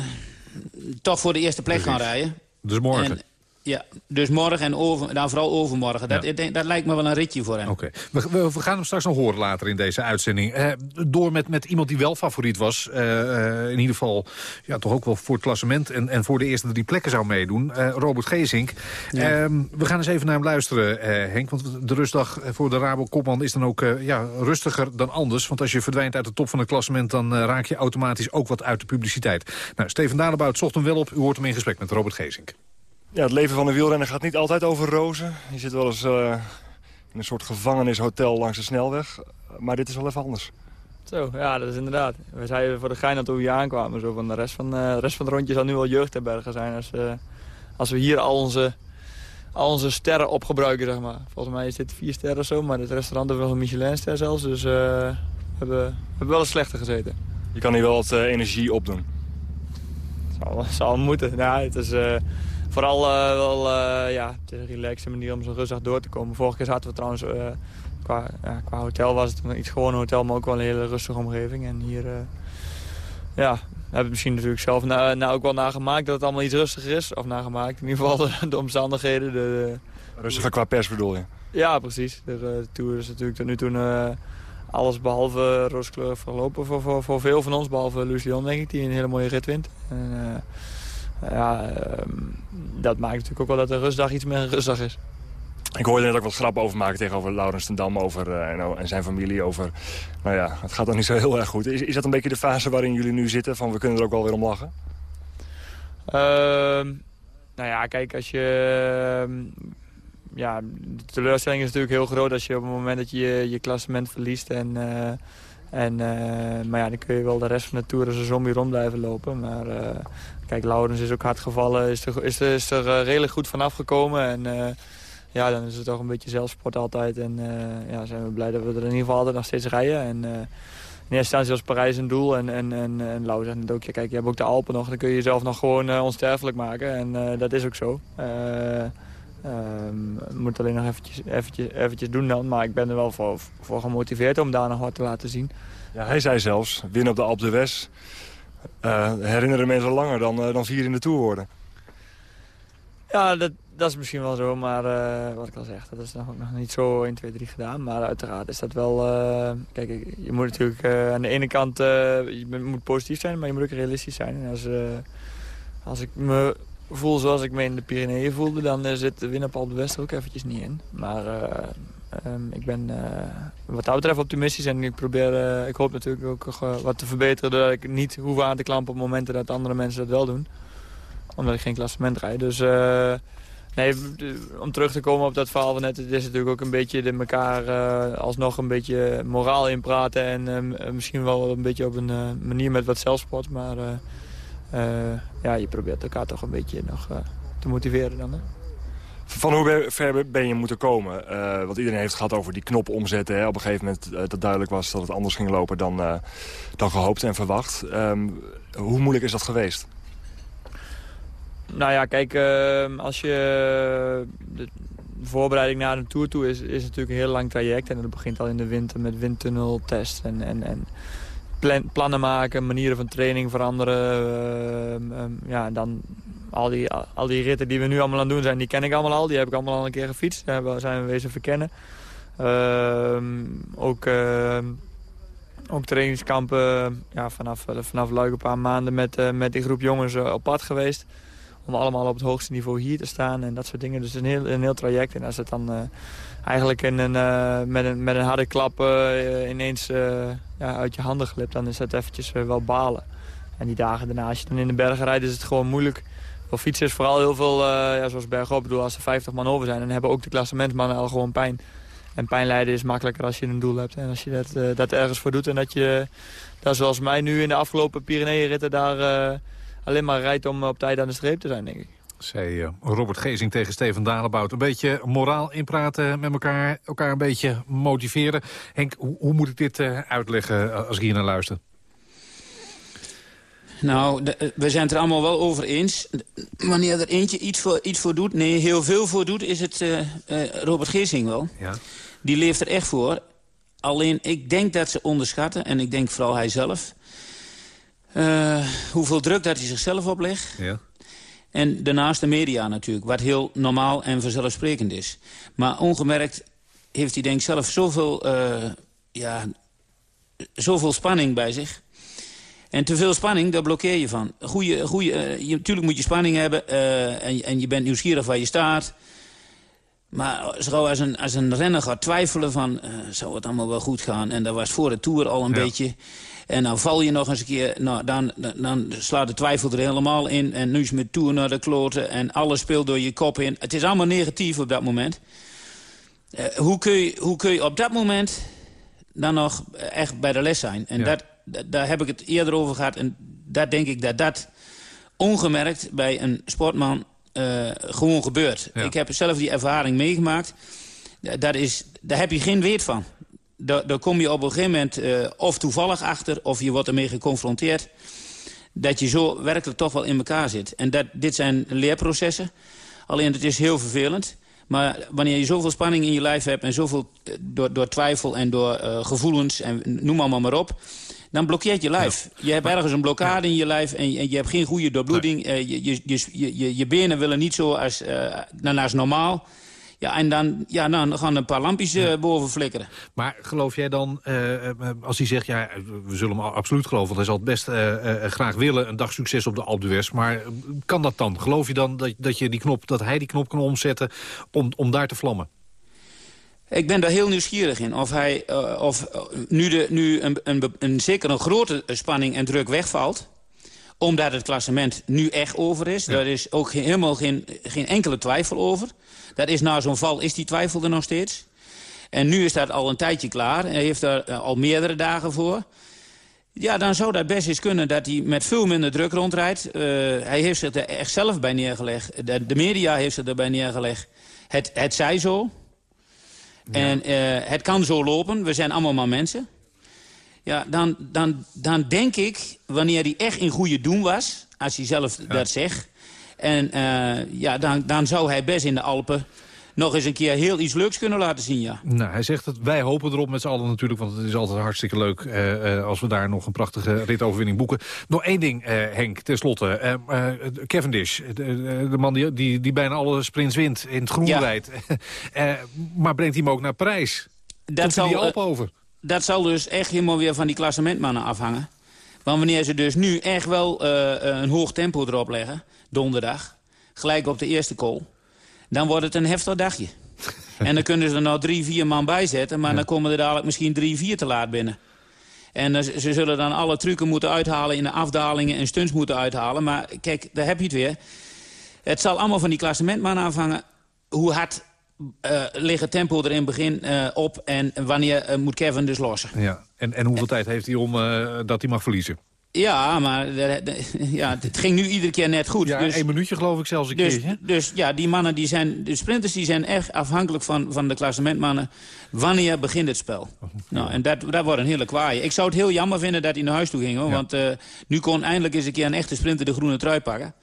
toch voor de eerste plek Precies. gaan rijden. Dus morgen? Ja, dus morgen en over, dan vooral overmorgen. Dat, dat lijkt me wel een ritje voor hem. Oké, we, we, gaan hem straks nog horen later in deze uitzending. Eh, door met, met iemand die wel favoriet was. Uh, in ieder geval ja, toch ook wel voor het klassement. En, en voor de eerste drie plekken zou meedoen. Robert Gezink. Ehm, we gaan eens even naar hem luisteren, Henk. Want de rustdag voor de Rabo-kopman is dan ook ja, rustiger dan anders. Want als je verdwijnt uit de top van het klassement... dan raak je automatisch ook wat uit de publiciteit. Nou, Steven Dalebout zocht hem wel op. U hoort hem in gesprek met Robert Gezink. Ja, het leven van een wielrenner gaat niet altijd over rozen. Je zit wel eens uh, in een soort gevangenishotel langs de snelweg. Maar dit is wel even anders. Zo, ja, dat is inderdaad. We zeiden voor de gein dat we hier aankwamen. Zo van de rest van, uh, de rest van het rondje zal nu wel jeugdherbergen zijn. Als, uh, als we hier al onze, al onze sterren opgebruiken, zeg maar. Volgens mij is dit vier sterren of zo. Maar het restaurant heeft wel een Michelinster zelfs. Dus we, hebben, we hebben wel eens slechter gezeten. Je kan hier wel wat energie opdoen. Zal, zal moeten. Nou, het is vooral uh, wel uh, ja, het is een relaxe manier om zo rustig door te komen. Vorige keer zaten we trouwens, uh, qua, ja, qua hotel was het een iets gewoon hotel, maar ook wel een hele rustige omgeving. En hier ja, hebben we misschien natuurlijk zelf nou, ook wel nagemaakt dat het allemaal iets rustiger is. Of nagemaakt, in ieder geval de, de omstandigheden. De, de... Rustiger qua pers bedoel je? Ja, precies. De, de Tour is natuurlijk tot nu toe alles behalve rooskleurig verlopen voor, voor, voor veel van ons. Behalve Lucien, denk ik, die een hele mooie rit wint. En, ja, ehm, dat maakt natuurlijk ook wel dat de rustdag iets meer een rustdag is. Ik hoorde net ook wat grappen over maken tegenover Laurens ten Dam over, uh, en zijn familie. Over, nou ja, het gaat dan niet zo heel erg goed. Is, is dat een beetje de fase waarin jullie nu zitten? Van we kunnen er ook wel weer om lachen? Uh, nou ja, kijk, als je... Ehm, ja, de teleurstelling is natuurlijk heel groot als je op het moment dat je je klassement verliest. En, uh, en, maar ja, dan kun je wel de rest van de Tour als een zombie rond blijven lopen. Maar Kijk, Laurens is ook hard gevallen, is er, is er, is er uh, redelijk goed vanaf gekomen. En ja, dan is het toch een beetje zelfsport altijd. En ja, zijn we blij dat we er in ieder geval altijd nog steeds rijden. En in eerste instantie was Parijs een doel. En, en, en, en zegt ook, kijk, je hebt ook de Alpen nog. Dan kun je jezelf nog gewoon onsterfelijk maken. En dat is ook zo. Um, moet alleen nog eventjes, eventjes, eventjes doen dan. Maar ik ben er wel voor, voor gemotiveerd om daar nog wat te laten zien. Ja, hij zei zelfs, win op de Alpe d'Huez uh, herinneren mensen langer dan, uh, dan vier in de Tour worden. Ja, dat, dat is misschien wel zo, maar uh, wat ik al zeg, dat is nog, nog niet zo 1, 2, 3 gedaan. Maar uiteraard is dat wel... kijk, je moet natuurlijk aan de ene kant je moet positief zijn, maar je moet ook realistisch zijn. En als, als ik me voel zoals ik me in de Pyreneeën voelde, dan zit de winnen op Alpe West ook eventjes niet in. Maar Um, ik ben uh, wat dat betreft optimistisch en ik probeer, ik hoop natuurlijk ook wat te verbeteren... dat ik niet hoef aan te klampen op momenten dat andere mensen dat wel doen. Omdat ik geen klassement rijd. Dus nee, om terug te komen op dat verhaal van net... het is natuurlijk ook een beetje de elkaar alsnog een beetje moraal inpraten... en misschien wel een beetje op een manier met wat zelfsport. Maar ja, je probeert elkaar toch een beetje nog te motiveren dan. Hè? Van hoe ver ben je moeten komen? Uh, want iedereen heeft het gehad over die knop omzetten. Hè? Op een gegeven moment uh, dat duidelijk was dat het anders ging lopen dan, uh, dan gehoopt en verwacht. Um, hoe moeilijk is dat geweest? Nou ja, kijk, ehm, als je... De voorbereiding naar een tour toe is, is natuurlijk een heel lang traject. En dat begint al in de winter met windtunneltest en, en, en plan, plannen maken, manieren van training veranderen. Um, ja, dan al die, al die ritten die we nu allemaal aan het doen zijn, die ken ik allemaal al. Die heb ik allemaal al een keer gefietst. Daar zijn we wezen verkennen. Uh, ook, ook trainingskampen ja, vanaf, vanaf Luik een paar maanden met, uh, met die groep jongens op pad geweest. Om allemaal op het hoogste niveau hier te staan en dat soort dingen. Dus een heel, een heel traject. En als het dan eigenlijk in een, met, een, met een harde klap ineens ja, uit je handen glipt... dan is dat eventjes wel balen. En die dagen daarna, als je dan in de bergen rijdt, is het gewoon moeilijk. Voor fietsers vooral heel veel, ja, zoals bergop, bedoel, als er 50 man over zijn... dan hebben ook de klassementsmannen al gewoon pijn. En pijn lijden is makkelijker als je een doel hebt. En als je dat, dat ergens voor doet en dat je, daar zoals mij nu in de afgelopen Pyreneeënritten... daar alleen maar rijdt om op tijd aan de streep te zijn, denk ik. Zei uh, Robert Gezing tegen Steven Dalebout. Een beetje moraal inpraten met elkaar, elkaar een beetje motiveren. Henk, hoe, hoe moet ik dit uitleggen als ik hier naar luister? Nou, de, we zijn het er allemaal wel over eens. Wanneer er eentje iets voor, iets voor doet, nee, heel veel voor doet... is het Robert Geesing wel. Ja die leeft er echt voor. Alleen, ik denk dat ze onderschatten, en ik denk vooral hij zelf... Uh, hoeveel druk dat hij zichzelf oplegt. Ja. En daarnaast de media natuurlijk, wat heel normaal en vanzelfsprekend is. Maar ongemerkt heeft hij denk ik zelf zoveel, uh, ja, zoveel spanning bij zich... En te veel spanning, daar blokkeer je van. Goeie, goeie, uh, je, natuurlijk moet je spanning hebben uh, en, en je bent nieuwsgierig waar je staat. Maar zo als een, als een renner gaat twijfelen van... Zou het allemaal wel goed gaan? En dat was voor de Tour al een beetje. En dan val je nog eens een keer... Nou, dan, dan slaat de twijfel er helemaal in. En nu is met Tour naar de kloten. En alles speelt door je kop in. Het is allemaal negatief op dat moment. Uh, hoe, kun je, hoe kun je op dat moment dan nog echt bij de les zijn? En dat, daar heb ik het eerder over gehad. En dat denk ik dat dat ongemerkt bij een sportman uh, gewoon gebeurt. Ik heb zelf die ervaring meegemaakt. Dat is, daar heb je geen weet van. Daar, daar kom je op een gegeven moment uh, of toevallig achter... of je wordt ermee geconfronteerd... dat je zo werkelijk toch wel in elkaar zit. En dat, dit zijn leerprocessen. Alleen het is heel vervelend. Maar wanneer je zoveel spanning in je lijf hebt... en zoveel eh, door, door twijfel en door uh, gevoelens... en noem allemaal maar op dan blokkeert je lijf. Je hebt ergens een blokkade in je lijf en je, je hebt geen goede doorbloeding. Nee. Uh, je, je, je, je, benen willen niet zo als, uh, als normaal. Ja, en dan, ja, dan gaan een paar lampjes uh, boven flikkeren. Maar geloof jij dan, uh, als hij zegt... ja, we zullen hem absoluut geloven... want hij zal het best graag willen, een dag succes op de Alpe d'Huez... maar kan dat dan? Geloof je dan dat, dat, je die knop, dat hij die knop kan omzetten om, om daar te vlammen? Ik ben daar heel nieuwsgierig in. Of, hij, uh, of nu, de, nu een, een, een, zeker een grote spanning en druk wegvalt... omdat het klassement nu echt over is. Ja. Daar is ook helemaal geen, geen enkele twijfel over. Dat is na zo'n val is die twijfel er nog steeds. En nu is dat al een tijdje klaar. Hij heeft daar uh, al meerdere dagen voor. Ja, dan zou dat best eens kunnen dat hij met veel minder druk rondrijdt. Uh, hij heeft zich er echt zelf bij neergelegd. De, de media heeft zich erbij neergelegd. Het, het zij zo. En uh, het kan zo lopen, we zijn allemaal maar mensen. Ja, dan, dan, dan denk ik, wanneer hij echt in goede doen was... als hij zelf ja. dat zegt... En uh, ja, dan, dan zou hij best in de Alpen nog eens een keer heel iets leuks kunnen laten zien, ja. Nou, hij zegt dat wij hopen erop met z'n allen natuurlijk... want het is altijd hartstikke leuk uh, uh, als we daar nog een prachtige ritoverwinning boeken. Nog één ding, uh, Henk, tenslotte. Cavendish, de, de man die, die, die bijna alle sprints wint, in het groen ja. rijdt. maar brengt hij hem ook naar Parijs? Dat Komt zal, die Alp over? Dat zal dus echt helemaal weer van die klassementmannen afhangen. Want wanneer ze dus nu echt wel een hoog tempo erop leggen, donderdag... gelijk op de eerste call dan wordt het een heftig dagje. en dan kunnen ze er nou drie, vier man bij zetten... maar ja. dan komen er dadelijk misschien drie, vier te laat binnen. En uh, ze zullen dan alle trucken moeten uithalen in de afdalingen... en stunts moeten uithalen. Maar kijk, daar heb je het weer. Het zal allemaal van die klassementman afhangen... hoe hard uh, ligt tempo er in het begin uh, op... en wanneer moet Kevin dus lossen. Ja. En, en hoeveel tijd heeft hij om dat hij mag verliezen? Ja, maar ja, het ging nu iedere keer net goed. Ja, dus, één minuutje geloof ik zelfs een dus, keertje. Dus ja, die mannen, die zijn, de sprinters die zijn echt afhankelijk van, van de klassementmannen. Wanneer begint het spel? Oh, ja. Nou, en dat, dat wordt een hele kwaaie. Ik zou het heel jammer vinden dat hij naar huis toe ging. Hoor, ja. Want nu kon eindelijk eens een keer een echte sprinter de groene trui pakken.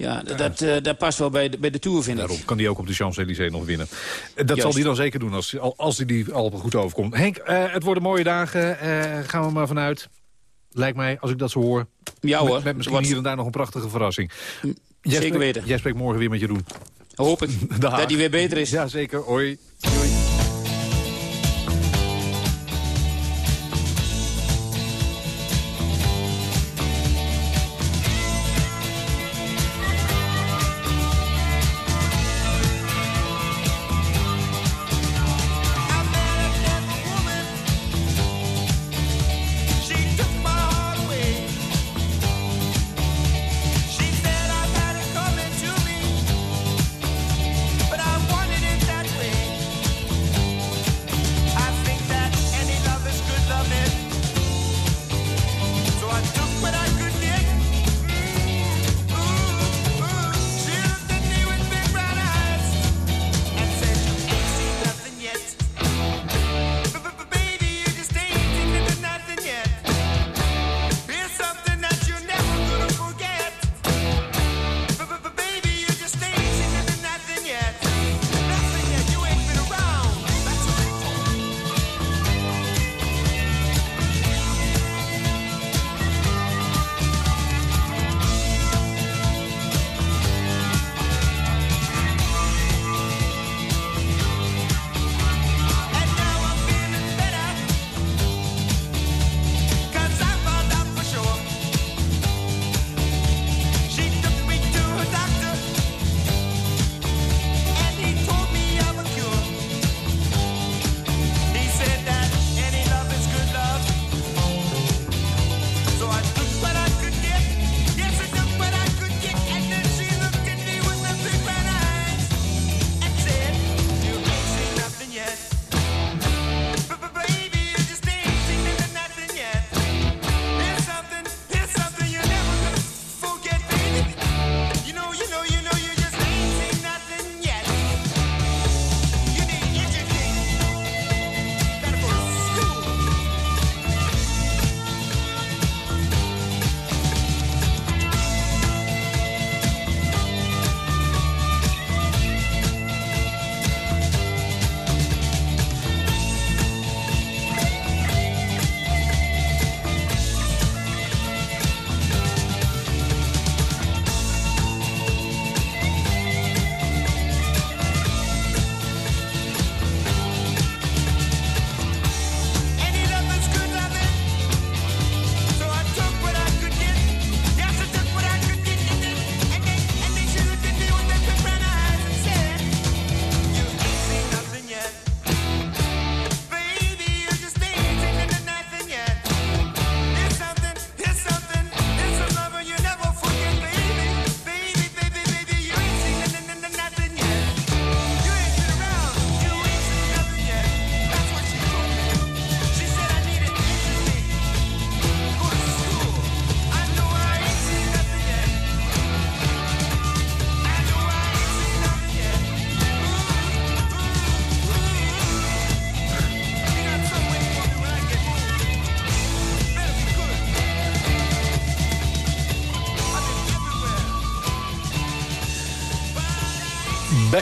Ja, dat, uh, dat past wel bij de, bij de Tour, vind Daarom ik. kan hij ook op de Champs-Élysées nog winnen. Dat Juist. zal hij dan zeker doen als, als hij die Alpen goed overkomt. Henk, uh, het worden mooie dagen. gaan we maar vanuit. Lijkt mij, als ik dat zo hoor. Ja hoor. Met, met misschien Wat... hier en daar nog een prachtige verrassing. Zeker spreekt, weten. Jij spreekt morgen weer met Jeroen. Hoop ik. dat hij weer beter is. Ja, zeker. Hoi. Doei.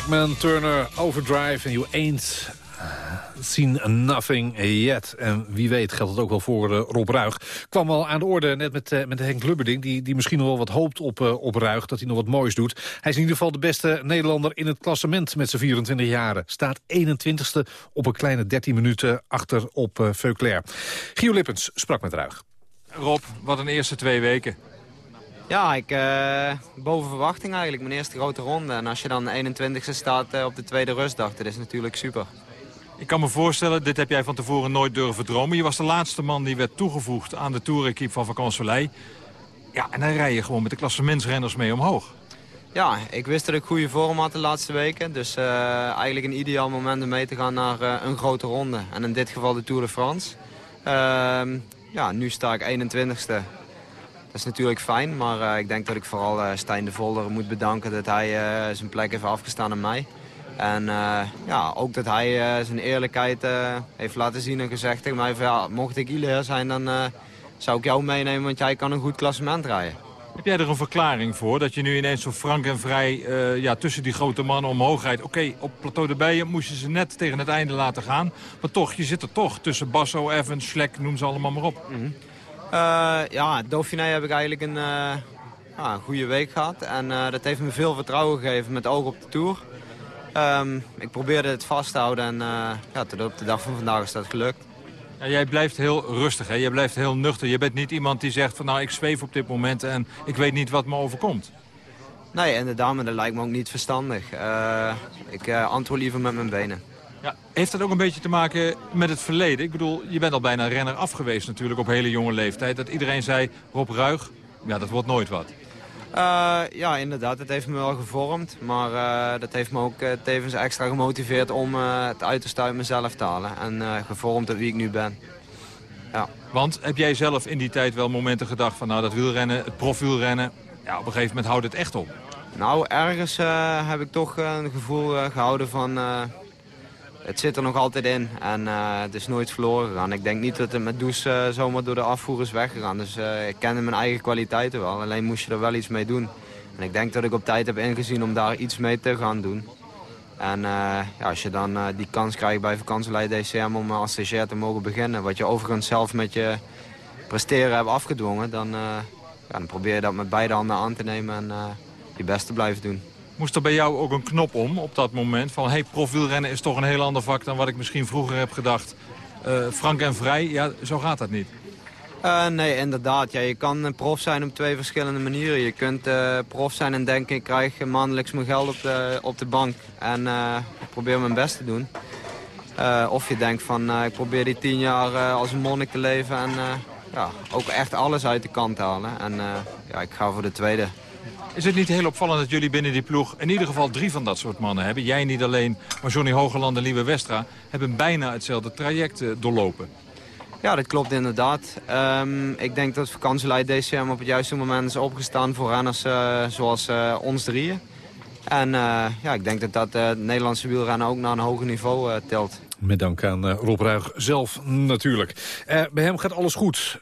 Backman, Turner, Overdrive en You Ain't seen nothing yet. En wie weet geldt het ook wel voor uh, Rob Ruig. Kwam wel aan de orde net met, uh, met Henk Lubberding... Die, die misschien nog wel wat hoopt op, uh, op Ruig, dat hij nog wat moois doet. Hij is in ieder geval de beste Nederlander in het klassement met zijn 24 jaren. Staat 21ste op een kleine 13 minuten achter op Veuclair. Gio Lippens sprak met Ruig. Rob, wat een eerste twee weken. Ja, ik, uh, boven verwachting eigenlijk. Mijn eerste grote ronde. En als je dan 21ste staat uh, op de tweede rustdag, dat is natuurlijk super. Ik kan me voorstellen, dit heb jij van tevoren nooit durven dromen. Je was de laatste man die werd toegevoegd aan de toerequipe van Vacan Soleil. Ja, en dan rij je gewoon met de klassementsrenners mee omhoog. Ja, ik wist dat ik goede vorm had de laatste weken. Dus uh, eigenlijk een ideaal moment om mee te gaan naar een grote ronde. En in dit geval de Tour de France. Ehm, ja, nu sta ik 21ste. Dat is natuurlijk fijn, maar uh, ik denk dat ik vooral uh, Stijn de Volder moet bedanken dat hij uh, zijn plek heeft afgestaan aan mij. En ja, ook dat hij zijn eerlijkheid heeft laten zien en gezegd tegen mij van, ja, mocht ik Iler zijn, dan zou ik jou meenemen, want jij kan een goed klassement rijden. Heb jij er een verklaring voor dat je nu ineens zo frank en vrij ja, tussen die grote mannen omhoog rijdt? Oké, okay, op Plateau de Bijen moest je ze net tegen het einde laten gaan. Maar toch, je zit er toch tussen Basso, Evans, Schlek, noem ze allemaal maar op. Mm -hmm. Uh, ja, Dauphiné heb ik eigenlijk een, uh, ja, een goede week gehad. En uh, dat heeft me veel vertrouwen gegeven met oog op de Tour. Um, ik probeerde het vast te houden en ja, tot op de dag van vandaag is dat gelukt. Ja, jij blijft heel rustig, hè? jij blijft heel nuchter. Je bent niet iemand die zegt van nou ik zweef op dit moment en ik weet niet wat me overkomt. Nee, inderdaad, maar dat lijkt me ook niet verstandig. ik antwoord liever met mijn benen. Ja, heeft dat ook een beetje te maken met het verleden? Ik bedoel, je bent al bijna renner af geweest natuurlijk op hele jonge leeftijd. Dat iedereen zei, Rob Ruig, ja, dat wordt nooit wat. Uh, ja, inderdaad. Het heeft me wel gevormd. Maar uh, dat heeft me ook uh, tevens extra gemotiveerd om het uiterste uit mezelf te halen. En gevormd tot wie ik nu ben. Ja. Want heb jij zelf in die tijd wel momenten gedacht van nou dat wielrennen, het profwielrennen, ja, op een gegeven moment houdt het echt op? Nou, ergens heb ik toch een gevoel gehouden van het zit er nog altijd in en uh, het is nooit verloren gegaan. Ik denk niet dat het met Does uh, zomaar door de afvoer is weggegaan. Dus uh, ik kende mijn eigen kwaliteiten wel, alleen moest je er wel iets mee doen. En ik denk dat ik op tijd heb ingezien om daar iets mee te gaan doen. En ja, als je dan die kans krijgt bij vakantieleid DCM om als stagiair te mogen beginnen... wat je overigens zelf met je presteren hebt afgedwongen... dan, dan probeer je dat met beide handen aan te nemen en je best te blijven doen. Moest er bij jou ook een knop om op dat moment? Van, hey, profielrennen is toch een heel ander vak dan wat ik misschien vroeger heb gedacht. Uh, frank en vrij, ja, zo gaat dat niet. Uh, nee, inderdaad. Ja, je kan prof zijn op twee verschillende manieren. Je kunt uh, prof zijn en denken, ik krijg maandelijks mijn geld op de, op de bank. En ik probeer mijn best te doen. of je denkt van, ik probeer die tien jaar als een monnik te leven. En ja, ook echt alles uit de kant halen. En ja, ik ga voor de tweede. Is het niet heel opvallend dat jullie binnen die ploeg in ieder geval drie van dat soort mannen hebben? Jij niet alleen, maar Johnny Hogeland en Lieve Westra hebben bijna hetzelfde traject doorlopen. Ja, dat klopt inderdaad. Um, ik denk dat vakantieleid DCM op het juiste moment is opgestaan voor renners uh, zoals uh, ons drieën. En uh, ja, ik denk dat dat het Nederlandse wielrennen ook naar een hoger niveau tilt. Met dank aan Rob Ruig zelf natuurlijk. bij hem gaat alles goed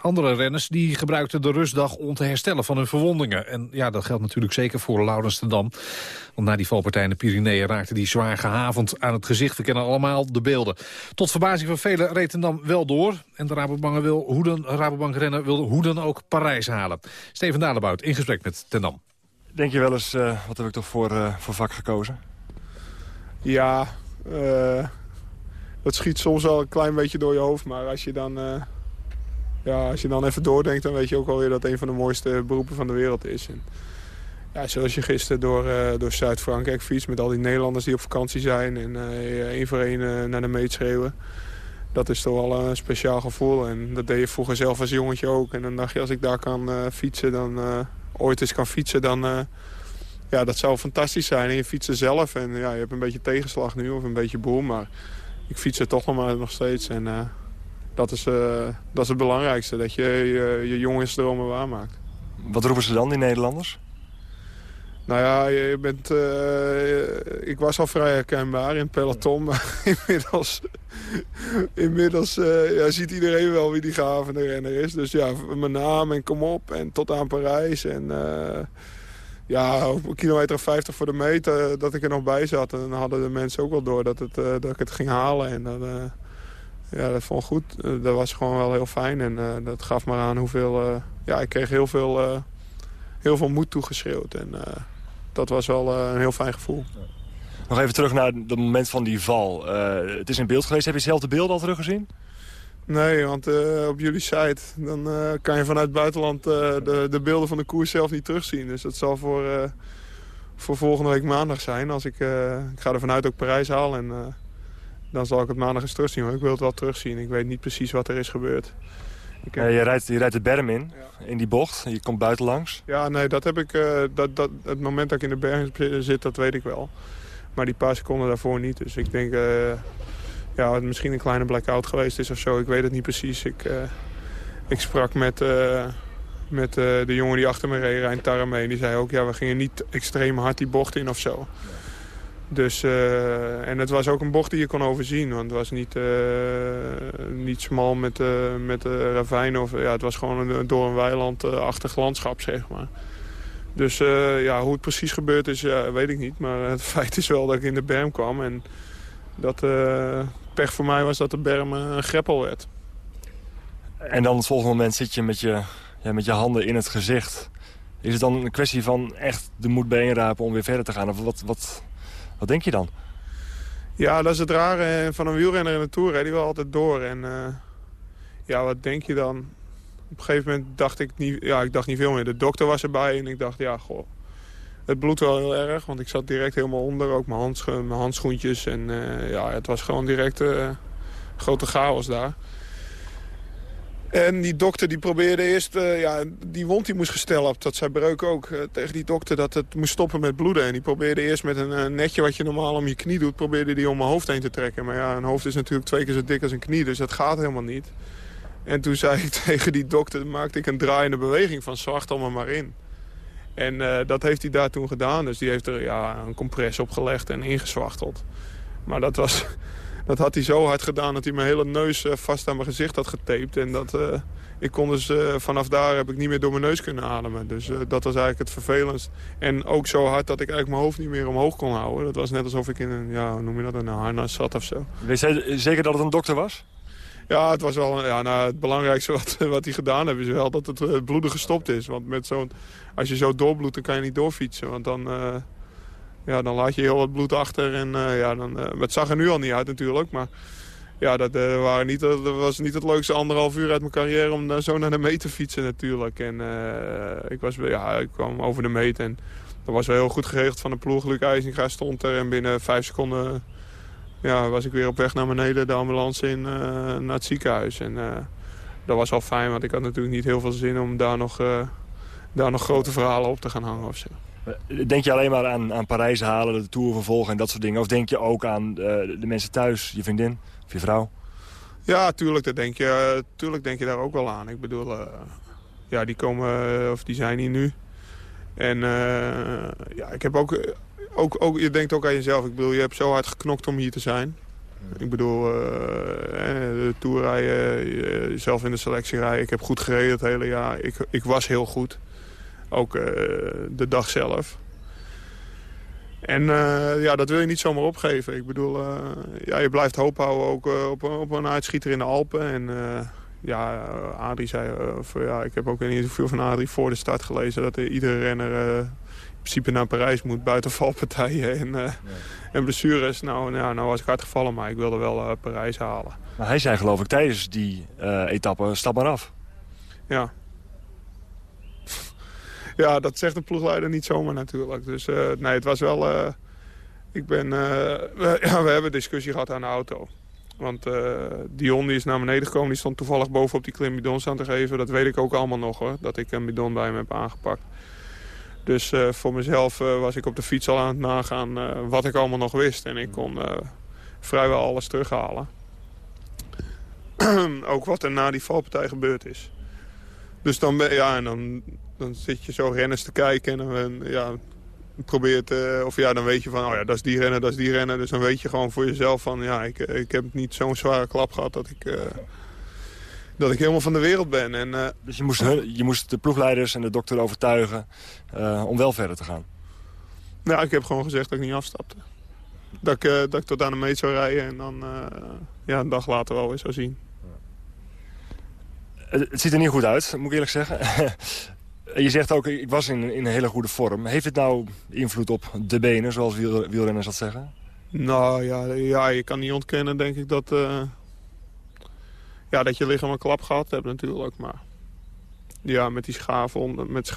andere renners die gebruikten de rustdag om te herstellen van hun verwondingen. En ja, dat geldt natuurlijk zeker voor Laurens de Dam. Want na die valpartij in de Pyreneeën raakte die zwaar gehavend aan het gezicht. We kennen allemaal de beelden. Tot verbazing van velen reed de Dam wel door. En de Rabobank, wil hoe dan, Rabobank-renner wilde hoe dan ook Parijs halen. Steven Dalebout in gesprek met Ten Dam. Denk je wel eens, uh, wat heb ik toch voor, uh, voor vak gekozen? Ja, uh, dat schiet soms wel een klein beetje door je hoofd. Maar als je dan ja, als je dan even doordenkt, dan weet je ook wel weer dat het een van de mooiste beroepen van de wereld is. En, ja, zoals je gisteren door, uh, door Zuid-Frankrijk fietst met al die Nederlanders die op vakantie zijn en uh, één voor één uh, naar de meet schreeuwen. Dat is toch wel een speciaal gevoel. En dat deed je vroeger zelf als jongetje ook. En dan dacht je, als ik daar kan fietsen, dan ooit eens kan fietsen, dan... ja, dat zou fantastisch zijn. En je fietsen zelf en ja, je hebt een beetje tegenslag nu of een beetje boel. Maar ik fiets er toch nog maar nog steeds. En dat is, uh, dat is het belangrijkste. Dat je je, je jongensdromen waarmaakt. Wat roepen ze dan, die Nederlanders? Nou ja, je bent, uh, ik was al vrij herkenbaar in het peloton. Maar inmiddels, inmiddels uh, ja, ziet iedereen wel wie die gavende renner is. Dus ja, mijn naam en kom op en tot aan Parijs. En ja, op een kilometer of 50 voor de meter dat ik er nog bij zat. En dan hadden de mensen ook wel door dat, het, dat ik het ging halen. En dat, ja, dat vond ik goed. dat was gewoon wel heel fijn. En dat gaf maar aan hoeveel... ja, ik kreeg heel veel, heel veel moed toegeschreeuwd. En dat was wel een heel fijn gevoel. Nog even terug naar het moment van die val. het is in beeld geweest. Heb je zelf de beelden al teruggezien? Nee, want op jullie site dan, kan je vanuit het buitenland de, de beelden van de koers zelf niet terugzien. Dus dat zal voor, voor volgende week maandag zijn. Als ik, ik ga er vanuit ook Parijs halen en dan zal ik het maandag eens terugzien. Maar ik wil het wel terugzien. Ik weet niet precies wat er is gebeurd. Ik heb... je, rijdt, je rijdt de berm in, ja. in die bocht. Je komt buitenlangs. Ja, nee, dat heb ik, dat, dat, het moment dat ik in de berm zit, dat weet ik wel. Maar die paar seconden daarvoor niet. Dus ik denk ja, het misschien een kleine blackout geweest is of zo. Ik weet het niet precies. Ik, uh, ik sprak met, uh, met uh, de jongen die achter me reed, Rijn. En die zei ook, ja, we gingen niet extreem hard die bocht in of zo. Dus, en het was ook een bocht die je kon overzien. Want het was niet, niet smal met, met ravijnen. Of, ja, het was gewoon een, door een weilandachtig landschap, zeg maar. Dus ja, hoe het precies gebeurd is, ja, weet ik niet. Maar het feit is wel dat ik in de berm kwam. En dat, pech voor mij was dat de berm eh, een greppel werd. En dan het volgende moment zit je met je, ja, met je handen in het gezicht. Is het dan een kwestie van echt de moed bijeenrapen om weer verder te gaan? Of wat, wat, wat denk je dan? Ja, dat is het rare van een wielrenner in de Tour. Die wil altijd door. En uh, ja, wat denk je dan? Op een gegeven moment dacht ik niet, ja, ik dacht niet veel meer. De dokter was erbij en ik dacht, ja, goh, het bloedt wel heel erg, want ik zat direct helemaal onder. Ook mijn, handscho mijn handschoentjes. En uh, ja, het was gewoon direct uh, grote chaos daar. En die dokter die probeerde eerst, uh, ja, die wond die moest gesteld. Dat zei Breuk ook tegen die dokter dat het moest stoppen met bloeden. En die probeerde eerst met een netje wat je normaal om je knie doet, probeerde die om mijn hoofd heen te trekken. Maar ja, een hoofd is natuurlijk twee keer zo dik als een knie, dus dat gaat helemaal niet. En toen zei ik tegen die dokter, maakte ik een draaiende beweging van zwart me maar in. En uh, dat heeft hij daar toen gedaan. Dus die heeft er ja, een compress opgelegd en ingezwachteld. Maar dat, was, dat had hij zo hard gedaan dat hij mijn hele neus uh, vast aan mijn gezicht had getaped. En dat, uh, ik kon dus, vanaf daar heb ik niet meer door mijn neus kunnen ademen. Dus dat was eigenlijk het vervelendst. En ook zo hard dat ik eigenlijk mijn hoofd niet meer omhoog kon houden. Dat was net alsof ik in een, ja, hoe noem je dat, een harnas zat of zo. Weet je zeker dat het een dokter was? Ja, het was wel ja, nou, het belangrijkste wat, wat hij gedaan heeft... is wel dat het bloeden gestopt is. Want met zo'n als je zo doorbloedt, dan kan je niet doorfietsen. Want dan, ja, dan laat je heel wat bloed achter. En, uh, ja, dan, uh, het zag er nu al niet uit natuurlijk. Maar ja, dat, waren niet, dat was niet het leukste anderhalf uur uit mijn carrière... om zo naar de meet te fietsen natuurlijk. En ik, was, ja, ik kwam over de meet en dat was wel heel goed geregeld van de ploeg. Luc IJzinga stond er en binnen vijf seconden... Ja, was ik weer op weg naar beneden, de ambulance in, naar het ziekenhuis. En dat was wel fijn, want ik had natuurlijk niet heel veel zin om daar nog daar nog grote verhalen op te gaan hangen of zo. Denk je alleen maar aan, aan Parijs halen, de Tour vervolgen en dat soort dingen? Of denk je ook aan uh, de mensen thuis, je vriendin of je vrouw? Ja, tuurlijk, dat denk je, tuurlijk denk je daar ook wel aan. Ik bedoel, uh, ja, die komen, uh, of die zijn hier nu. En ja, ik heb ook, ook, ook, je denkt ook aan jezelf. Ik bedoel, je hebt zo hard geknokt om hier te zijn. Ik bedoel, de Tour rijden, zelf in de selectie rijden. Ik heb goed gereden het hele jaar. Ik, ik was heel goed. Ook uh, de dag zelf. En uh, ja, dat wil je niet zomaar opgeven. Ik bedoel, uh, ja, je blijft hoop houden ook op, op een uitschieter in de Alpen. En ja, Adrie zei, ja, ik heb ook een interview van Adrie voor de start gelezen... dat iedere renner in principe naar Parijs moet, buiten valpartijen en, ja. en blessures. Nou, nou, nou was ik hard gevallen, maar ik wilde wel Parijs halen. Maar hij zei geloof ik tijdens die etappe, stap maar af. Ja, ja, dat zegt een ploegleider niet zomaar natuurlijk. Dus uh, nee, het was wel... Uh, ik ben... Uh, we, ja, we hebben discussie gehad aan de auto. Want Dion die is naar beneden gekomen. Die stond toevallig bovenop die klim bidons aan te geven. Dat weet ik ook allemaal nog hoor. Dat ik een bidon bij hem heb aangepakt. Dus voor mezelf was ik op de fiets al aan het nagaan wat ik allemaal nog wist. En ik kon vrijwel alles terughalen. ook wat er na die valpartij gebeurd is. Dus dan, ben, ja, en dan dan zit je zo renners te kijken en dan ja, probeert, uh, of ja, dan weet je van, oh ja, dat is die renner, dat is die renner. Dus dan weet je gewoon voor jezelf van, ja, ik, ik heb niet zo'n zware klap gehad dat ik, uh, dat ik helemaal van de wereld ben. En, uh, dus je moest, je moest de ploegleiders en de dokter overtuigen om wel verder te gaan? Nou, ik heb gewoon gezegd dat ik niet afstapte. Dat ik, dat ik tot aan de meet zou rijden en dan ja, een dag later wel weer zou zien. Het ziet er niet goed uit, moet ik eerlijk zeggen. je zegt ook, ik was in, in een hele goede vorm. Heeft het nou invloed op de benen, zoals wiel, wielrenners dat zeggen? Nou ja, ja, je kan niet ontkennen, denk ik, dat, uh, ja, dat je lichaam een klap gehad hebt natuurlijk. Maar ja, met die schaafwonden. Met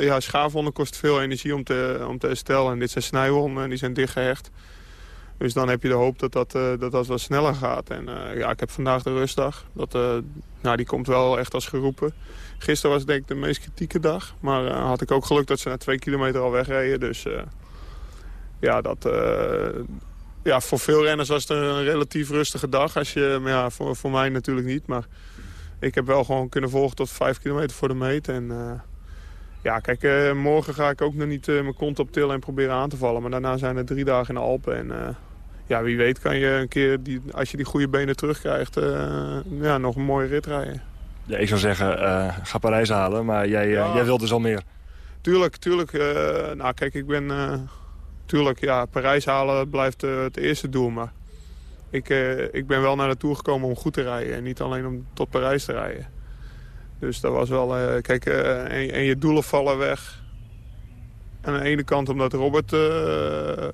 ja, schaafwonden kost veel energie om te, om te herstellen. En dit zijn snijwonden en die zijn dichtgehecht. Dus dan heb je de hoop dat dat, uh, dat, dat wat sneller gaat. En uh, ja, ik heb vandaag de rustdag. Dat, nou, die komt wel echt als geroepen. Gisteren was denk ik de meest kritieke dag. Maar had ik ook geluk dat ze na twee kilometer al wegreden. Dus ja, dat, ja, voor veel renners was het een relatief rustige dag. Als je, maar ja, voor, voor mij natuurlijk niet. Maar ik heb wel gewoon kunnen volgen tot vijf kilometer voor de meet. En ja, kijk, morgen ga ik ook nog niet mijn kont optillen en proberen aan te vallen. Maar daarna zijn er drie dagen in de Alpen. En ja, wie weet kan je een keer, die, als je die goede benen terugkrijgt, ja, nog een mooie rit rijden. Ja, ik zou zeggen, uh, ga Parijs halen, maar jij, ja. jij wilt dus al meer. Tuurlijk, tuurlijk. Uh, nou kijk, ik ben... tuurlijk, ja, Parijs halen blijft het eerste doel, maar... Ik, ik ben wel naar de Tour gekomen om goed te rijden en niet alleen om tot Parijs te rijden. Dus dat was wel... kijk, en, en je doelen vallen weg. Aan de ene kant omdat Robert,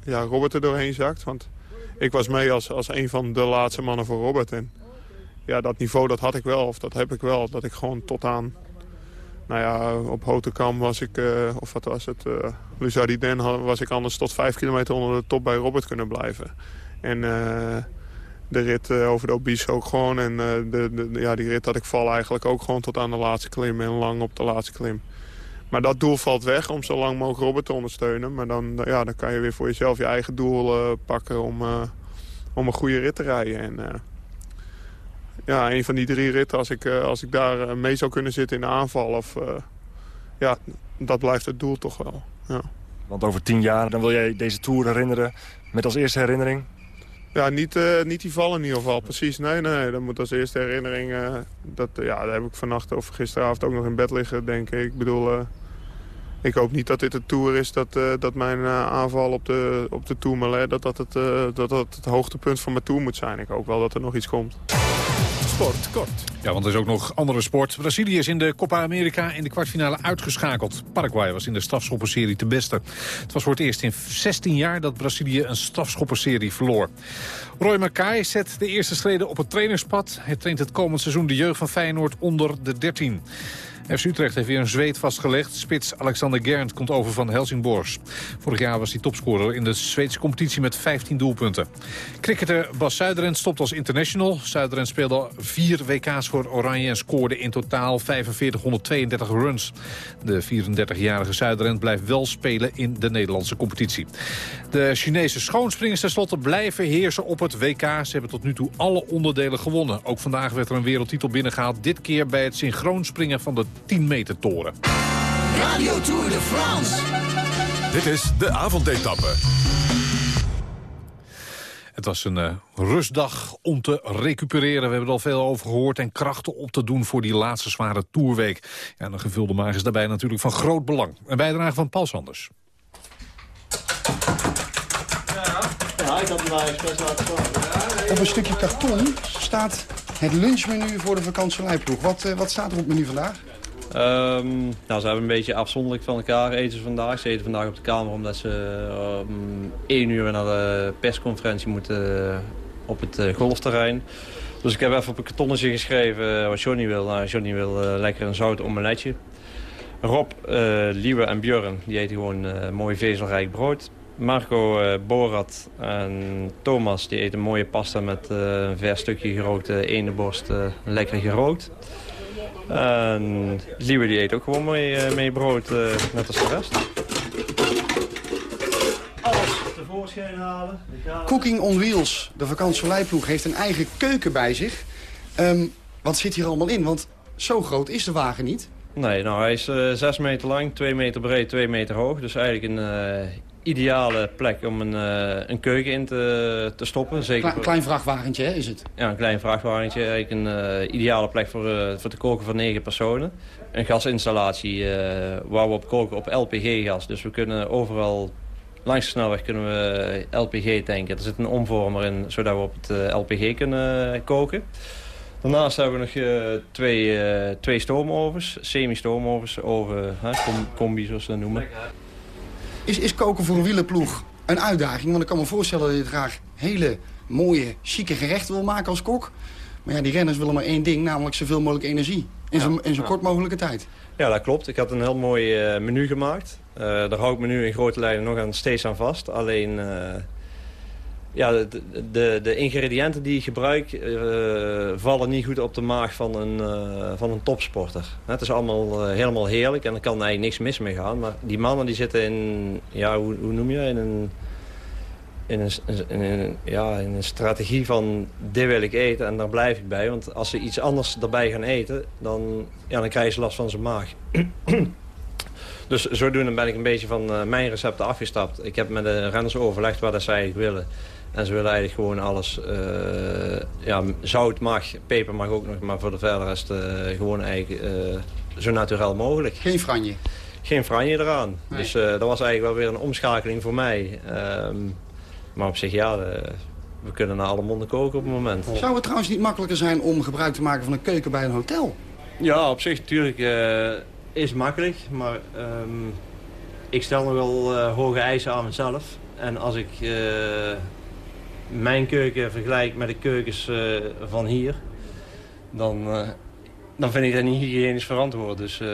ja, Robert er doorheen zakt, want ik was mee als, als een van de laatste mannen voor Robert. En ja, dat niveau dat had ik wel, of dat heb ik wel. Dat ik gewoon tot aan, nou ja, op Hotekam was ik, uh, of wat was het, uh, Luzardiden was ik anders tot vijf kilometer onder de top bij Robert kunnen blijven. En uh, de rit over de Obis ook gewoon. En de, de, ja, die rit had ik val eigenlijk ook gewoon tot aan de laatste klim en lang op de laatste klim. Maar dat doel valt weg om zo lang mogelijk Robert te ondersteunen. Maar dan, ja, dan kan je weer voor jezelf je eigen doel pakken om, om een goede rit te rijden. En, ja, een van die drie ritten, als ik, als ik daar mee zou kunnen zitten in de aanval... Of, ja, dat blijft het doel toch wel. Ja. Want over tien jaar dan wil jij deze Tour herinneren met als eerste herinnering? Ja, niet, uh, niet die vallen in ieder geval. Precies, nee, nee. Dat moet als eerste herinnering... Uh, dat, ja, daar heb ik vannacht of gisteravond ook nog in bed liggen, denk ik. Ik bedoel, ik hoop niet dat dit een tour is dat, dat mijn aanval op de, op de Tourmalet... Dat dat het, dat dat het hoogtepunt van mijn tour moet zijn. Ik hoop wel dat er nog iets komt. Sport, kort. Ja, want er is ook nog andere sport. Brazilië is in de Copa America in de kwartfinale uitgeschakeld. Paraguay was in de strafschoppenserie te beste. Het was voor het eerst in 16 jaar dat Brazilië een strafschoppenserie verloor. Roy Mackay zet de eerste schreden op het trainerspad. Hij traint het komend seizoen de jeugd van Feyenoord onder de 13. FC Utrecht heeft weer een zweet vastgelegd. Spits Alexander Gernd komt over van Helsingborgs. Vorig jaar was hij topscorer in de Zweedse competitie met 15 doelpunten. Cricketer Bas Zuiderend stopt als international. Zuiderend speelde vier WK's voor Oranje en scoorde in totaal 4532 runs. De 34-jarige Zuiderend blijft wel spelen in de Nederlandse competitie. De Chinese schoonspringers tenslotte blijven heersen op het WK. Ze hebben tot nu toe alle onderdelen gewonnen. Ook vandaag werd er een wereldtitel binnengehaald. Dit keer bij het synchroonspringen van de 10 meter toren. Radio Tour de France. Dit is de avondetappe. Het was een uh, rustdag om te recupereren. We hebben er al veel over gehoord. En krachten op te doen voor die laatste zware toerweek. Ja, een gevulde maag is daarbij natuurlijk van groot belang. Een bijdrage van Paul Sanders. Ja, ik had hem expres laten staan. Op een stukje karton staat het lunchmenu voor de vakantieleiproeg. Wat, uh, wat staat er op het menu vandaag? Um, nou, ze hebben een beetje afzonderlijk van elkaar eten vandaag. Ze eten vandaag op de kamer omdat ze om één uur naar de persconferentie moeten op het uh, golfterrein. Dus ik heb even op een kartonnetje geschreven wat Johnny wil. Nou, Johnny wil lekker een zout omeletje. Rob, uh, Liewe en Björn die eten gewoon mooi vezelrijk brood. Marco, Borat en Thomas die eten mooie pasta met een vers stukje gerookte eneborst, lekker gerookt. En Liewe die eet ook gewoon mee, uh, mee brood, uh, net als de rest. Alles tevoorschijn halen. Cooking on Wheels, de vakantieverleidploeg, heeft een eigen keuken bij zich. Um, wat zit hier allemaal in? Want zo groot is de wagen niet. Nee, nou hij is uh, 6 meter lang, 2 meter breed, 2 meter hoog. Dus eigenlijk een ideale plek om een, eh, een keuken in te, te stoppen. Zeker Klein, voor- klein vrachtwagentje hè, is het? Ja, een klein vrachtwagentje. Eigenlijk een eh, ideale plek voor, eh, voor te koken voor negen personen. Een gasinstallatie waar we op koken op LPG-gas. Dus we kunnen overal langs de snelweg kunnen we LPG tanken. Er zit een omvormer in, zodat we op het LPG kunnen koken. Daarnaast hebben we nog twee, twee stoomovens, semi-stoomovens, oven, hè, com- combi zoals ze dat noemen. Is, is koken voor een wielerploeg een uitdaging? Want ik kan me voorstellen dat je graag hele mooie, chique gerechten wil maken als kok. Maar ja, die renners willen maar één ding, namelijk zoveel mogelijk energie. In zo, in zo kort mogelijke tijd. Ja, dat klopt. Ik had een heel mooi eh, menu gemaakt. Eh, daar hou ik me nu in grote lijnen nog aan, steeds aan vast. Alleen, eh, ja, de, de, ingrediënten die ik gebruik eh, vallen niet goed op de maag van een, eh, van een topsporter. Het is allemaal eh, helemaal heerlijk en er kan eigenlijk niks mis mee gaan. Maar die mannen die zitten in, ja, hoe, hoe noem je, in een... In een, ja, in een strategie van dit wil ik eten en daar blijf ik bij. Want als ze iets anders erbij gaan eten, dan, ja, dan krijgen ze last van zijn maag. Dus zodoende ben ik een beetje van mijn recepten afgestapt. Ik heb met de renners overlegd wat eigenlijk willen. En ze willen eigenlijk gewoon alles... eh, ja, zout mag, peper mag ook nog, maar voor de verder rest eh, gewoon eigenlijk eh, zo natuurlijk mogelijk. Geen franje? Geen franje eraan. Dus eh, dat was eigenlijk wel weer een omschakeling voor mij. Ehm, maar op zich, ja, de- we kunnen naar alle monden koken op het moment. Zou het trouwens niet makkelijker zijn om gebruik te maken van een keuken bij een hotel? Ja, op zich natuurlijk eh, is makkelijk, maar ehm, ik stel nog wel eh, hoge eisen aan mezelf. En als ik eh, mijn keuken vergelijk met de keukens eh, van hier, dan, eh, dan vind ik dat niet hygiënisch verantwoord. Dus, eh,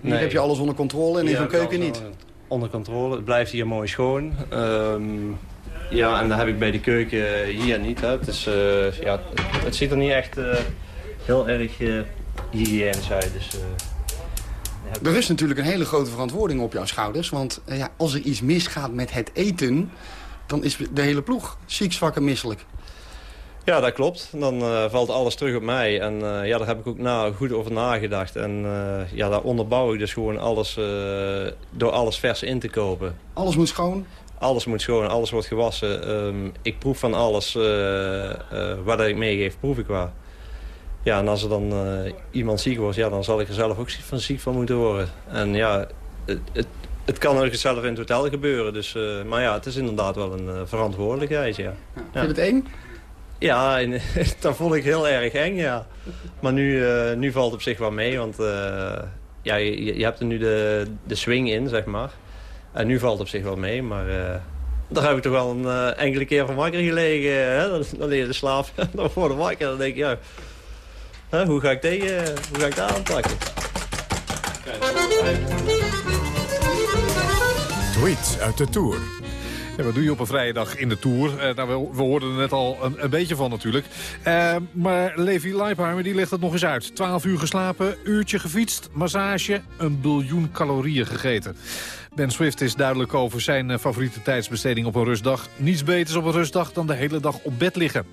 Hier heb je alles onder controle en in zo'n keuken niet. Onder controle, het blijft hier mooi schoon. Ehm, ja, en dat heb ik bij de keuken hier niet. Hè. Het, is, ja, het, ziet er niet echt heel erg hygiënisch uit. Dus, Er is natuurlijk een hele grote verantwoording op jouw schouders. Want ja, als er iets misgaat met het eten... dan is de hele ploeg ziek, zwak en misselijk. Ja, dat klopt. Dan eh, valt alles terug op mij. En eh, ja, daar heb ik ook na, goed over nagedacht. En eh, ja, daar onderbouw ik dus gewoon alles door alles vers in te kopen. Alles moet schoon? Alles moet schoon, alles wordt gewassen. Ehm, ik proef van alles wat ik meegeef, proef ik wel. Ja, en als er dan iemand ziek wordt, ja, dan zal ik er zelf ook van ziek van moeten worden. En ja, het, het, het kan ook zelf in het hotel gebeuren. Dus, uh, maar ja, het is inderdaad wel een verantwoordelijkheid, ja. ja. Vind je het eng? Ja, en, dat vond ik heel erg eng, ja. Maar nu, uh, nu valt het op zich wel mee, want uh, ja, je, je, hebt er nu de, de swing in, zeg maar. En nu valt het op zich wel mee, maar uh, daar heb ik toch wel een uh, enkele keer van wakker gelegen. Hè? Dan, dan leer je de slaap, dan word je wakker. Dan denk je, ja, hè, hoe, ga ik tegen, hoe ga ik dat aanpakken? Tweets uit de Tour. Wat doe je op een vrije dag in de Tour? Uh, nou, we, we, hoorden er net al een, een beetje van natuurlijk. Uh, maar Levi Leipheimer die legt het nog eens uit. 12 uur geslapen, uurtje gefietst, massage, een biljoen calorieën gegeten. Ben Swift is duidelijk over zijn uh, favoriete tijdsbesteding op een rustdag. Niets beters op een rustdag dan de hele dag op bed liggen.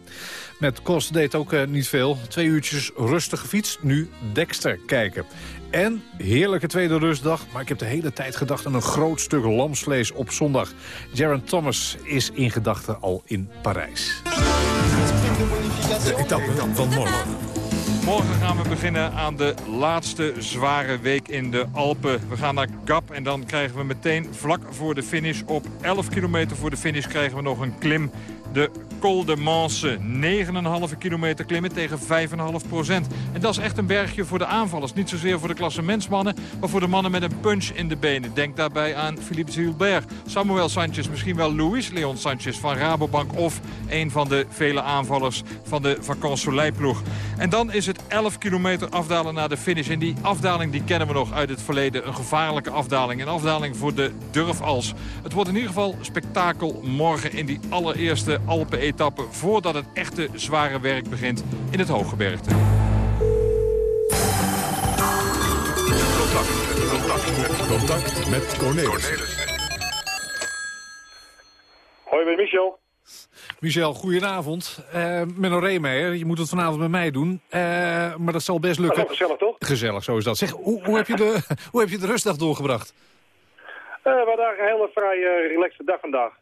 Met Kost deed ook uh, niet veel. Twee uurtjes rustig gefietst, nu Dexter kijken. En heerlijke tweede rustdag, maar ik heb de hele tijd gedacht aan een groot stuk lamsvlees op zondag. Jaron Thomas is in gedachten al in Parijs. De etappe van morgen. Morgen gaan we beginnen aan de laatste zware week in de Alpen. We gaan naar Gap en dan krijgen we meteen vlak voor de finish... op 11 kilometer voor de finish krijgen we nog een klim. De De Manse. 9,5 kilometer klimmen tegen 5,5 procent. En dat is echt een bergje voor de aanvallers. Niet zozeer voor de klassementsmannen, maar voor de mannen met een punch in de benen. Denk daarbij aan Philippe Gilbert, Samuel Sanchez, misschien wel Luis Leon Sanchez van Rabobank... of een van de vele aanvallers van de Vacances Soleil-ploeg. En dan is het 11 kilometer afdalen naar de finish. En die afdaling die kennen we nog uit het verleden. Een gevaarlijke afdaling. Een afdaling voor de durfals. Het wordt in ieder geval spektakel morgen in die allereerste Alpen-etappe... voordat het echte zware werk begint in het hooggebergte. Contact, contact met Cornelis. Hoi, met Michel. Michel, goedenavond. Uh, Menno Reemeyer, je moet het vanavond met mij doen. Uh, maar dat zal best lukken. Gezellig, toch? Gezellig, zo is dat. Zeg, hoe, hoe, heb je de, hoe heb je de rustdag doorgebracht? Eh, we hadden een hele vrij eh, relaxte dag vandaag.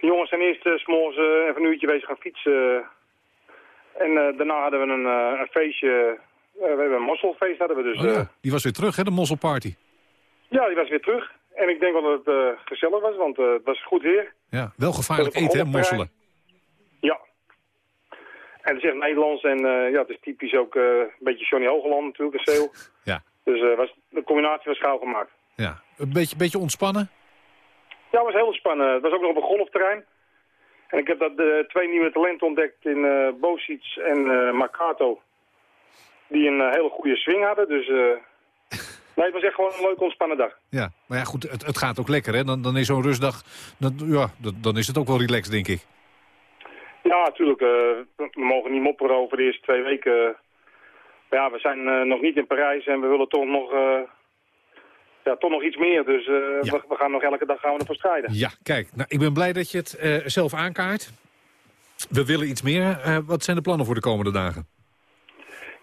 De jongens zijn eerst uh, s'morgens eh, even een uurtje bezig gaan fietsen. En eh, daarna hadden we een, een feestje. We hebben een mosselfeest hadden we dus. Oh, ja. Die was weer terug, hè, de mosselparty. ja, die was weer terug. En ik denk wel dat het gezellig was, want het was goed weer. Ja, wel gevaarlijk eten, hè, mosselen. Ja. En het is echt Nederlands en ja, het is typisch ook een beetje Johnny Hogeland natuurlijk, een zeeuw. Ja. Dus was, de combinatie was gauw gemaakt. Ja, een beetje, beetje ontspannen. Ja, het was heel spannend. Het was ook nog op een golfterrein. En ik heb dat de twee nieuwe talenten ontdekt in Bosic en eh Makato. Die een hele goede swing hadden. Dus nee, het was echt gewoon een leuke ontspannen dag. Ja, maar ja, goed, het, het gaat ook lekker, hè. Dan, dan is zo'n rustdag, dan, ja, dan, dan is het ook wel relaxed, denk ik. Ja, natuurlijk. we mogen niet mopperen over de eerste twee weken. Maar ja, we zijn nog niet in Parijs en we willen toch nog, ja, toch nog iets meer. Dus eh, we, we gaan nog elke dag gaan we ervoor strijden. Ja, kijk, nou, ik ben blij dat je het eh, zelf aankaart. We willen iets meer. Eh, wat zijn de plannen voor de komende dagen?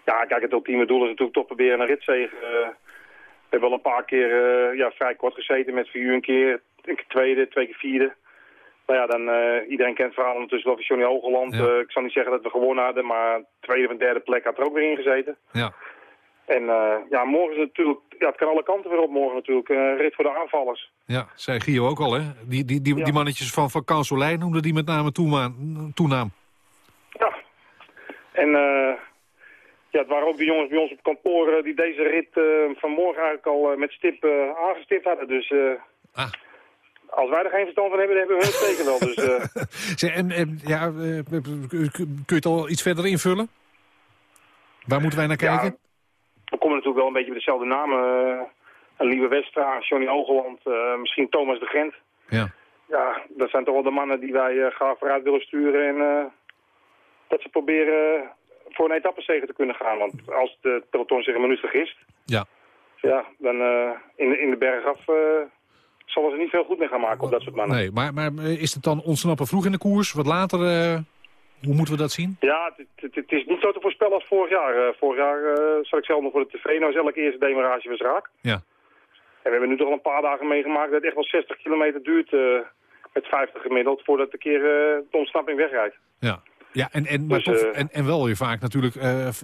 Ja, kijk, het ultieme doel is natuurlijk toch proberen een ritzege. We hebben wel een paar keer ja, vrij kort gezeten met vier uur een keer, een keer tweede, twee keer vierde. Nou ja, dan, iedereen kent het verhaal ondertussen wel van Johnny Hogeland. Ja. Ik zal niet zeggen dat we gewonnen hadden, maar tweede of derde plek had er ook weer in gezeten. Ja. En uh, ja, morgen is het natuurlijk, ja, het kan alle kanten weer op morgen natuurlijk. Een rit voor de aanvallers. Ja, zei Gio ook al, hè? Die, die, die, ja. die mannetjes van, van Kansolij noemden die met name toenaam. Ja, en uh, ja, het waren ook de jongens bij ons op kantoor die deze rit uh, vanmorgen eigenlijk al met stip aangestipt hadden. Dus ah. als wij er geen verstand van hebben, dan hebben we hun zeker wel. Dus, en, en, ja, kun je het al iets verder invullen? Waar moeten wij naar kijken? We komen natuurlijk wel een beetje met dezelfde namen. Uh, Lieve Westra, Johnny Hogeland, uh, misschien Thomas de Gent. Ja. Ja, dat zijn toch wel de mannen die wij uh, graag vooruit willen sturen. En dat ze proberen voor een etappezege te kunnen gaan. Want als de peloton zich een minuut vergist... Ja. Ja, dan in, de, in de berg af zullen ze niet veel goed mee gaan maken op dat soort mannen. Nee, maar, maar is het dan ontsnappen vroeg in de koers? Wat later... Hoe moeten we dat zien? Ja, het, is niet zo te voorspellen als vorig jaar. Uh, vorig jaar uh, zat ik zelf nog voor de tv. Nou is elke eerste demarage was raak. Ja. En we hebben nu toch al een paar dagen meegemaakt dat het echt wel 60 kilometer duurt uh, met 50 gemiddeld voordat de keer de ontsnapping wegrijdt. Ja, ja en, en, dus, en, en wel weer vaak natuurlijk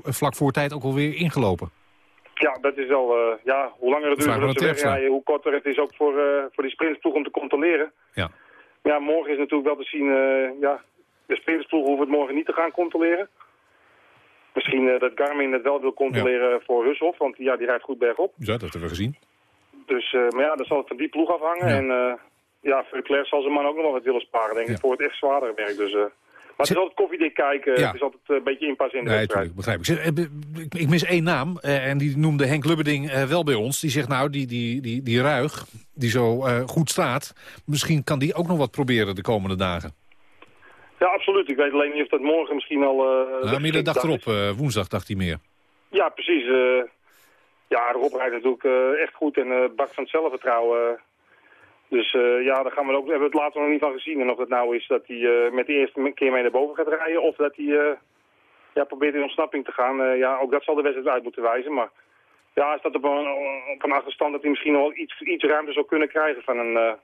vlak voor tijd ook alweer ingelopen. Ja, dat is wel, ja, hoe langer het duurt voordat ze wegrijden, hoe korter het is ook voor, voor die sprintsploeg om te controleren. Ja. Ja, morgen is natuurlijk wel te zien, ja, de spelersploeg hoeven het morgen niet te gaan controleren. Misschien uh, dat Garmin het wel wil controleren ja. voor Hushoff, want ja, die rijdt goed bergop. Ja, dat hebben we gezien. Dus, uh, maar ja, dan zal het van die ploeg afhangen. Ja. En uh, ja, Leclerc zal zijn man ook nog wel wat willen sparen, denk ik, ja. voor het echt zwaardere werk. Dus, maar het is altijd koffiedik kijken, ja. het is altijd een beetje inpassen in de nee, wedstrijd. begrijp ik. ik. Ik mis één naam, en die noemde Henk Lubberding wel bij ons. Die zegt nou, die, die, die, die Ruig, die zo goed staat, misschien kan die ook nog wat proberen de komende dagen. Ja, absoluut. Ik weet alleen niet of dat morgen misschien al... Uh, nou, meer de dag erop, uh, woensdag dacht hij meer. Ja, precies. Uh, ja, Rob rijdt natuurlijk echt goed en bak van het zelfvertrouwen. Dus ja, daar gaan we ook, hebben we het later nog niet van gezien. En of het nou is dat hij met de eerste keer mee naar boven gaat rijden... of dat hij ja, probeert in ontsnapping te gaan. ja, ook dat zal de wedstrijd uit moeten wijzen. Maar ja, hij staat op een, op een achterstand dat hij misschien nog wel iets, iets ruimte zou kunnen krijgen van een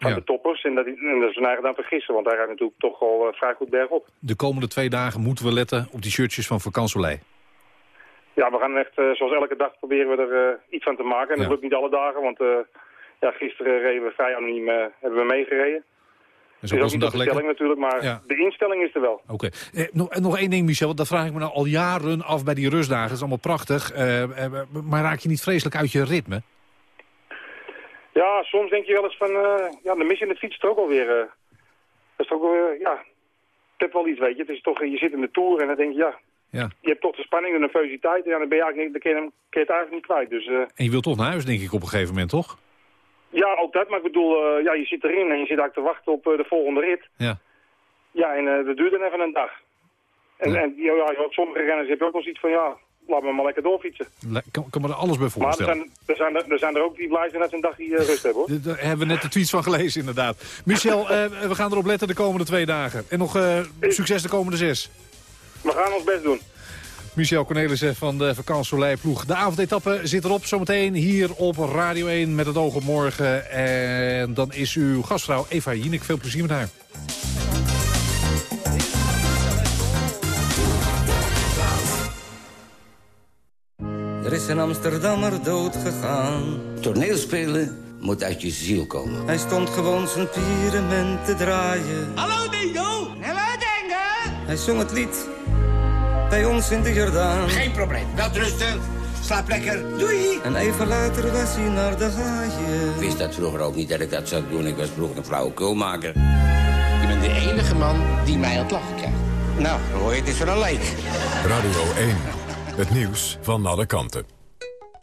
van ja. de toppers. En dat, en dat is zijn eigen dan vergissen, want hij rijdt natuurlijk toch al uh, vrij goed bergop. De komende twee dagen moeten we letten op die shirtjes van Vakansolei. Ja, we gaan echt, uh, zoals elke dag, proberen we er uh, iets van te maken. En dat lukt niet alle dagen, want ja, gisteren reden we vrij anoniem, hebben we meegereden. Dus ook, ook niet de stelling natuurlijk, maar ja. de instelling is er wel. Oké. Okay. Eh, nog, nog één ding, Michel, dat vraag ik me nou al jaren af bij die rustdagen. Dat is allemaal prachtig. maar raak je niet vreselijk uit je ritme? Ja, soms denk je wel eens van, uh, ja, de mis in de fiets is er ook alweer, uh, dat is ook alweer, ja, het wel iets, weet je. Het is toch, je zit in de Tour en dan denk je, ja, ja. je hebt toch de spanning, de nervositeit, en ja, dan ben je eigenlijk niet, dan kun je, kun je het eigenlijk niet kwijt. Dus, uh, en je wilt toch naar huis, denk ik, op een gegeven moment, toch? Ja, ook dat, maar ik bedoel, ja, je zit erin en je zit eigenlijk te wachten op de volgende rit. Ja. Ja, en dat duurt dan even een dag. En, ja. en ja, ja, sommige renners heb je ook wel zoiets van, ja, laat me maar lekker doorfietsen. Le kan, kan me er alles bij voorstellen. Maar er zijn er, zijn er, zijn er ook die blij zijn dat ze een dagje uh, rust hebben, hoor. Daar hebben we net de tweets van gelezen, inderdaad. Michel, uh, we gaan erop letten de komende twee dagen. En nog uh, succes de komende zes. We gaan ons best doen. Michel Cornelissen van de vakantieleiploeg. De avondetappe zit erop zometeen hier op Radio 1 met het oog op morgen. En dan is uw gastvrouw Eva Jinek. Veel plezier met haar. Een Amsterdammer dood gegaan. Toneelspelen moet uit je ziel komen. Hij stond gewoon zijn pyramid te draaien. Hallo Dingo! Hallo Dingo! Hij zong het lied bij ons in de Jordaan. Geen probleem. Wel rusten. Slaap lekker. Doei. En even later was hij naar de haaien. Ik wist dat vroeger ook niet dat ik dat zou doen. Ik was vroeger een flauwekulmaker. Je bent de enige man die mij aan het lachen krijgt. Nou, hoor je, het is wel een leek. Radio 1. Het nieuws van alle kanten.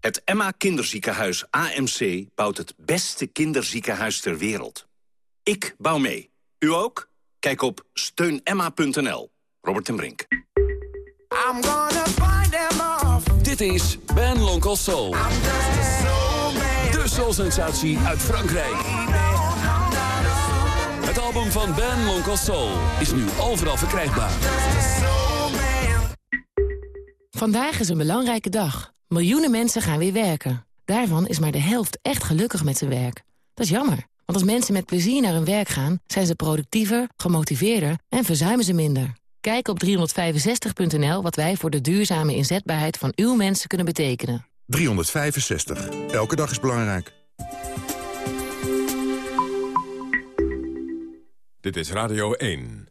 Het Emma Kinderziekenhuis AMC bouwt het beste kinderziekenhuis ter wereld. Ik bouw mee. U ook? Kijk op steunemma.nl. Robert en Brink. Dit is Ben Lonkel Soul. De soul-sensatie uit Frankrijk. Het album van Ben Lonkel Soul is nu overal verkrijgbaar. Vandaag is een belangrijke dag. Miljoenen mensen gaan weer werken. Daarvan is maar de helft echt gelukkig met zijn werk. Dat is jammer, want als mensen met plezier naar hun werk gaan... zijn ze productiever, gemotiveerder en verzuimen ze minder. Kijk op 365.nl wat wij voor de duurzame inzetbaarheid van uw mensen kunnen betekenen. 365. Elke dag is belangrijk. Dit is Radio 1.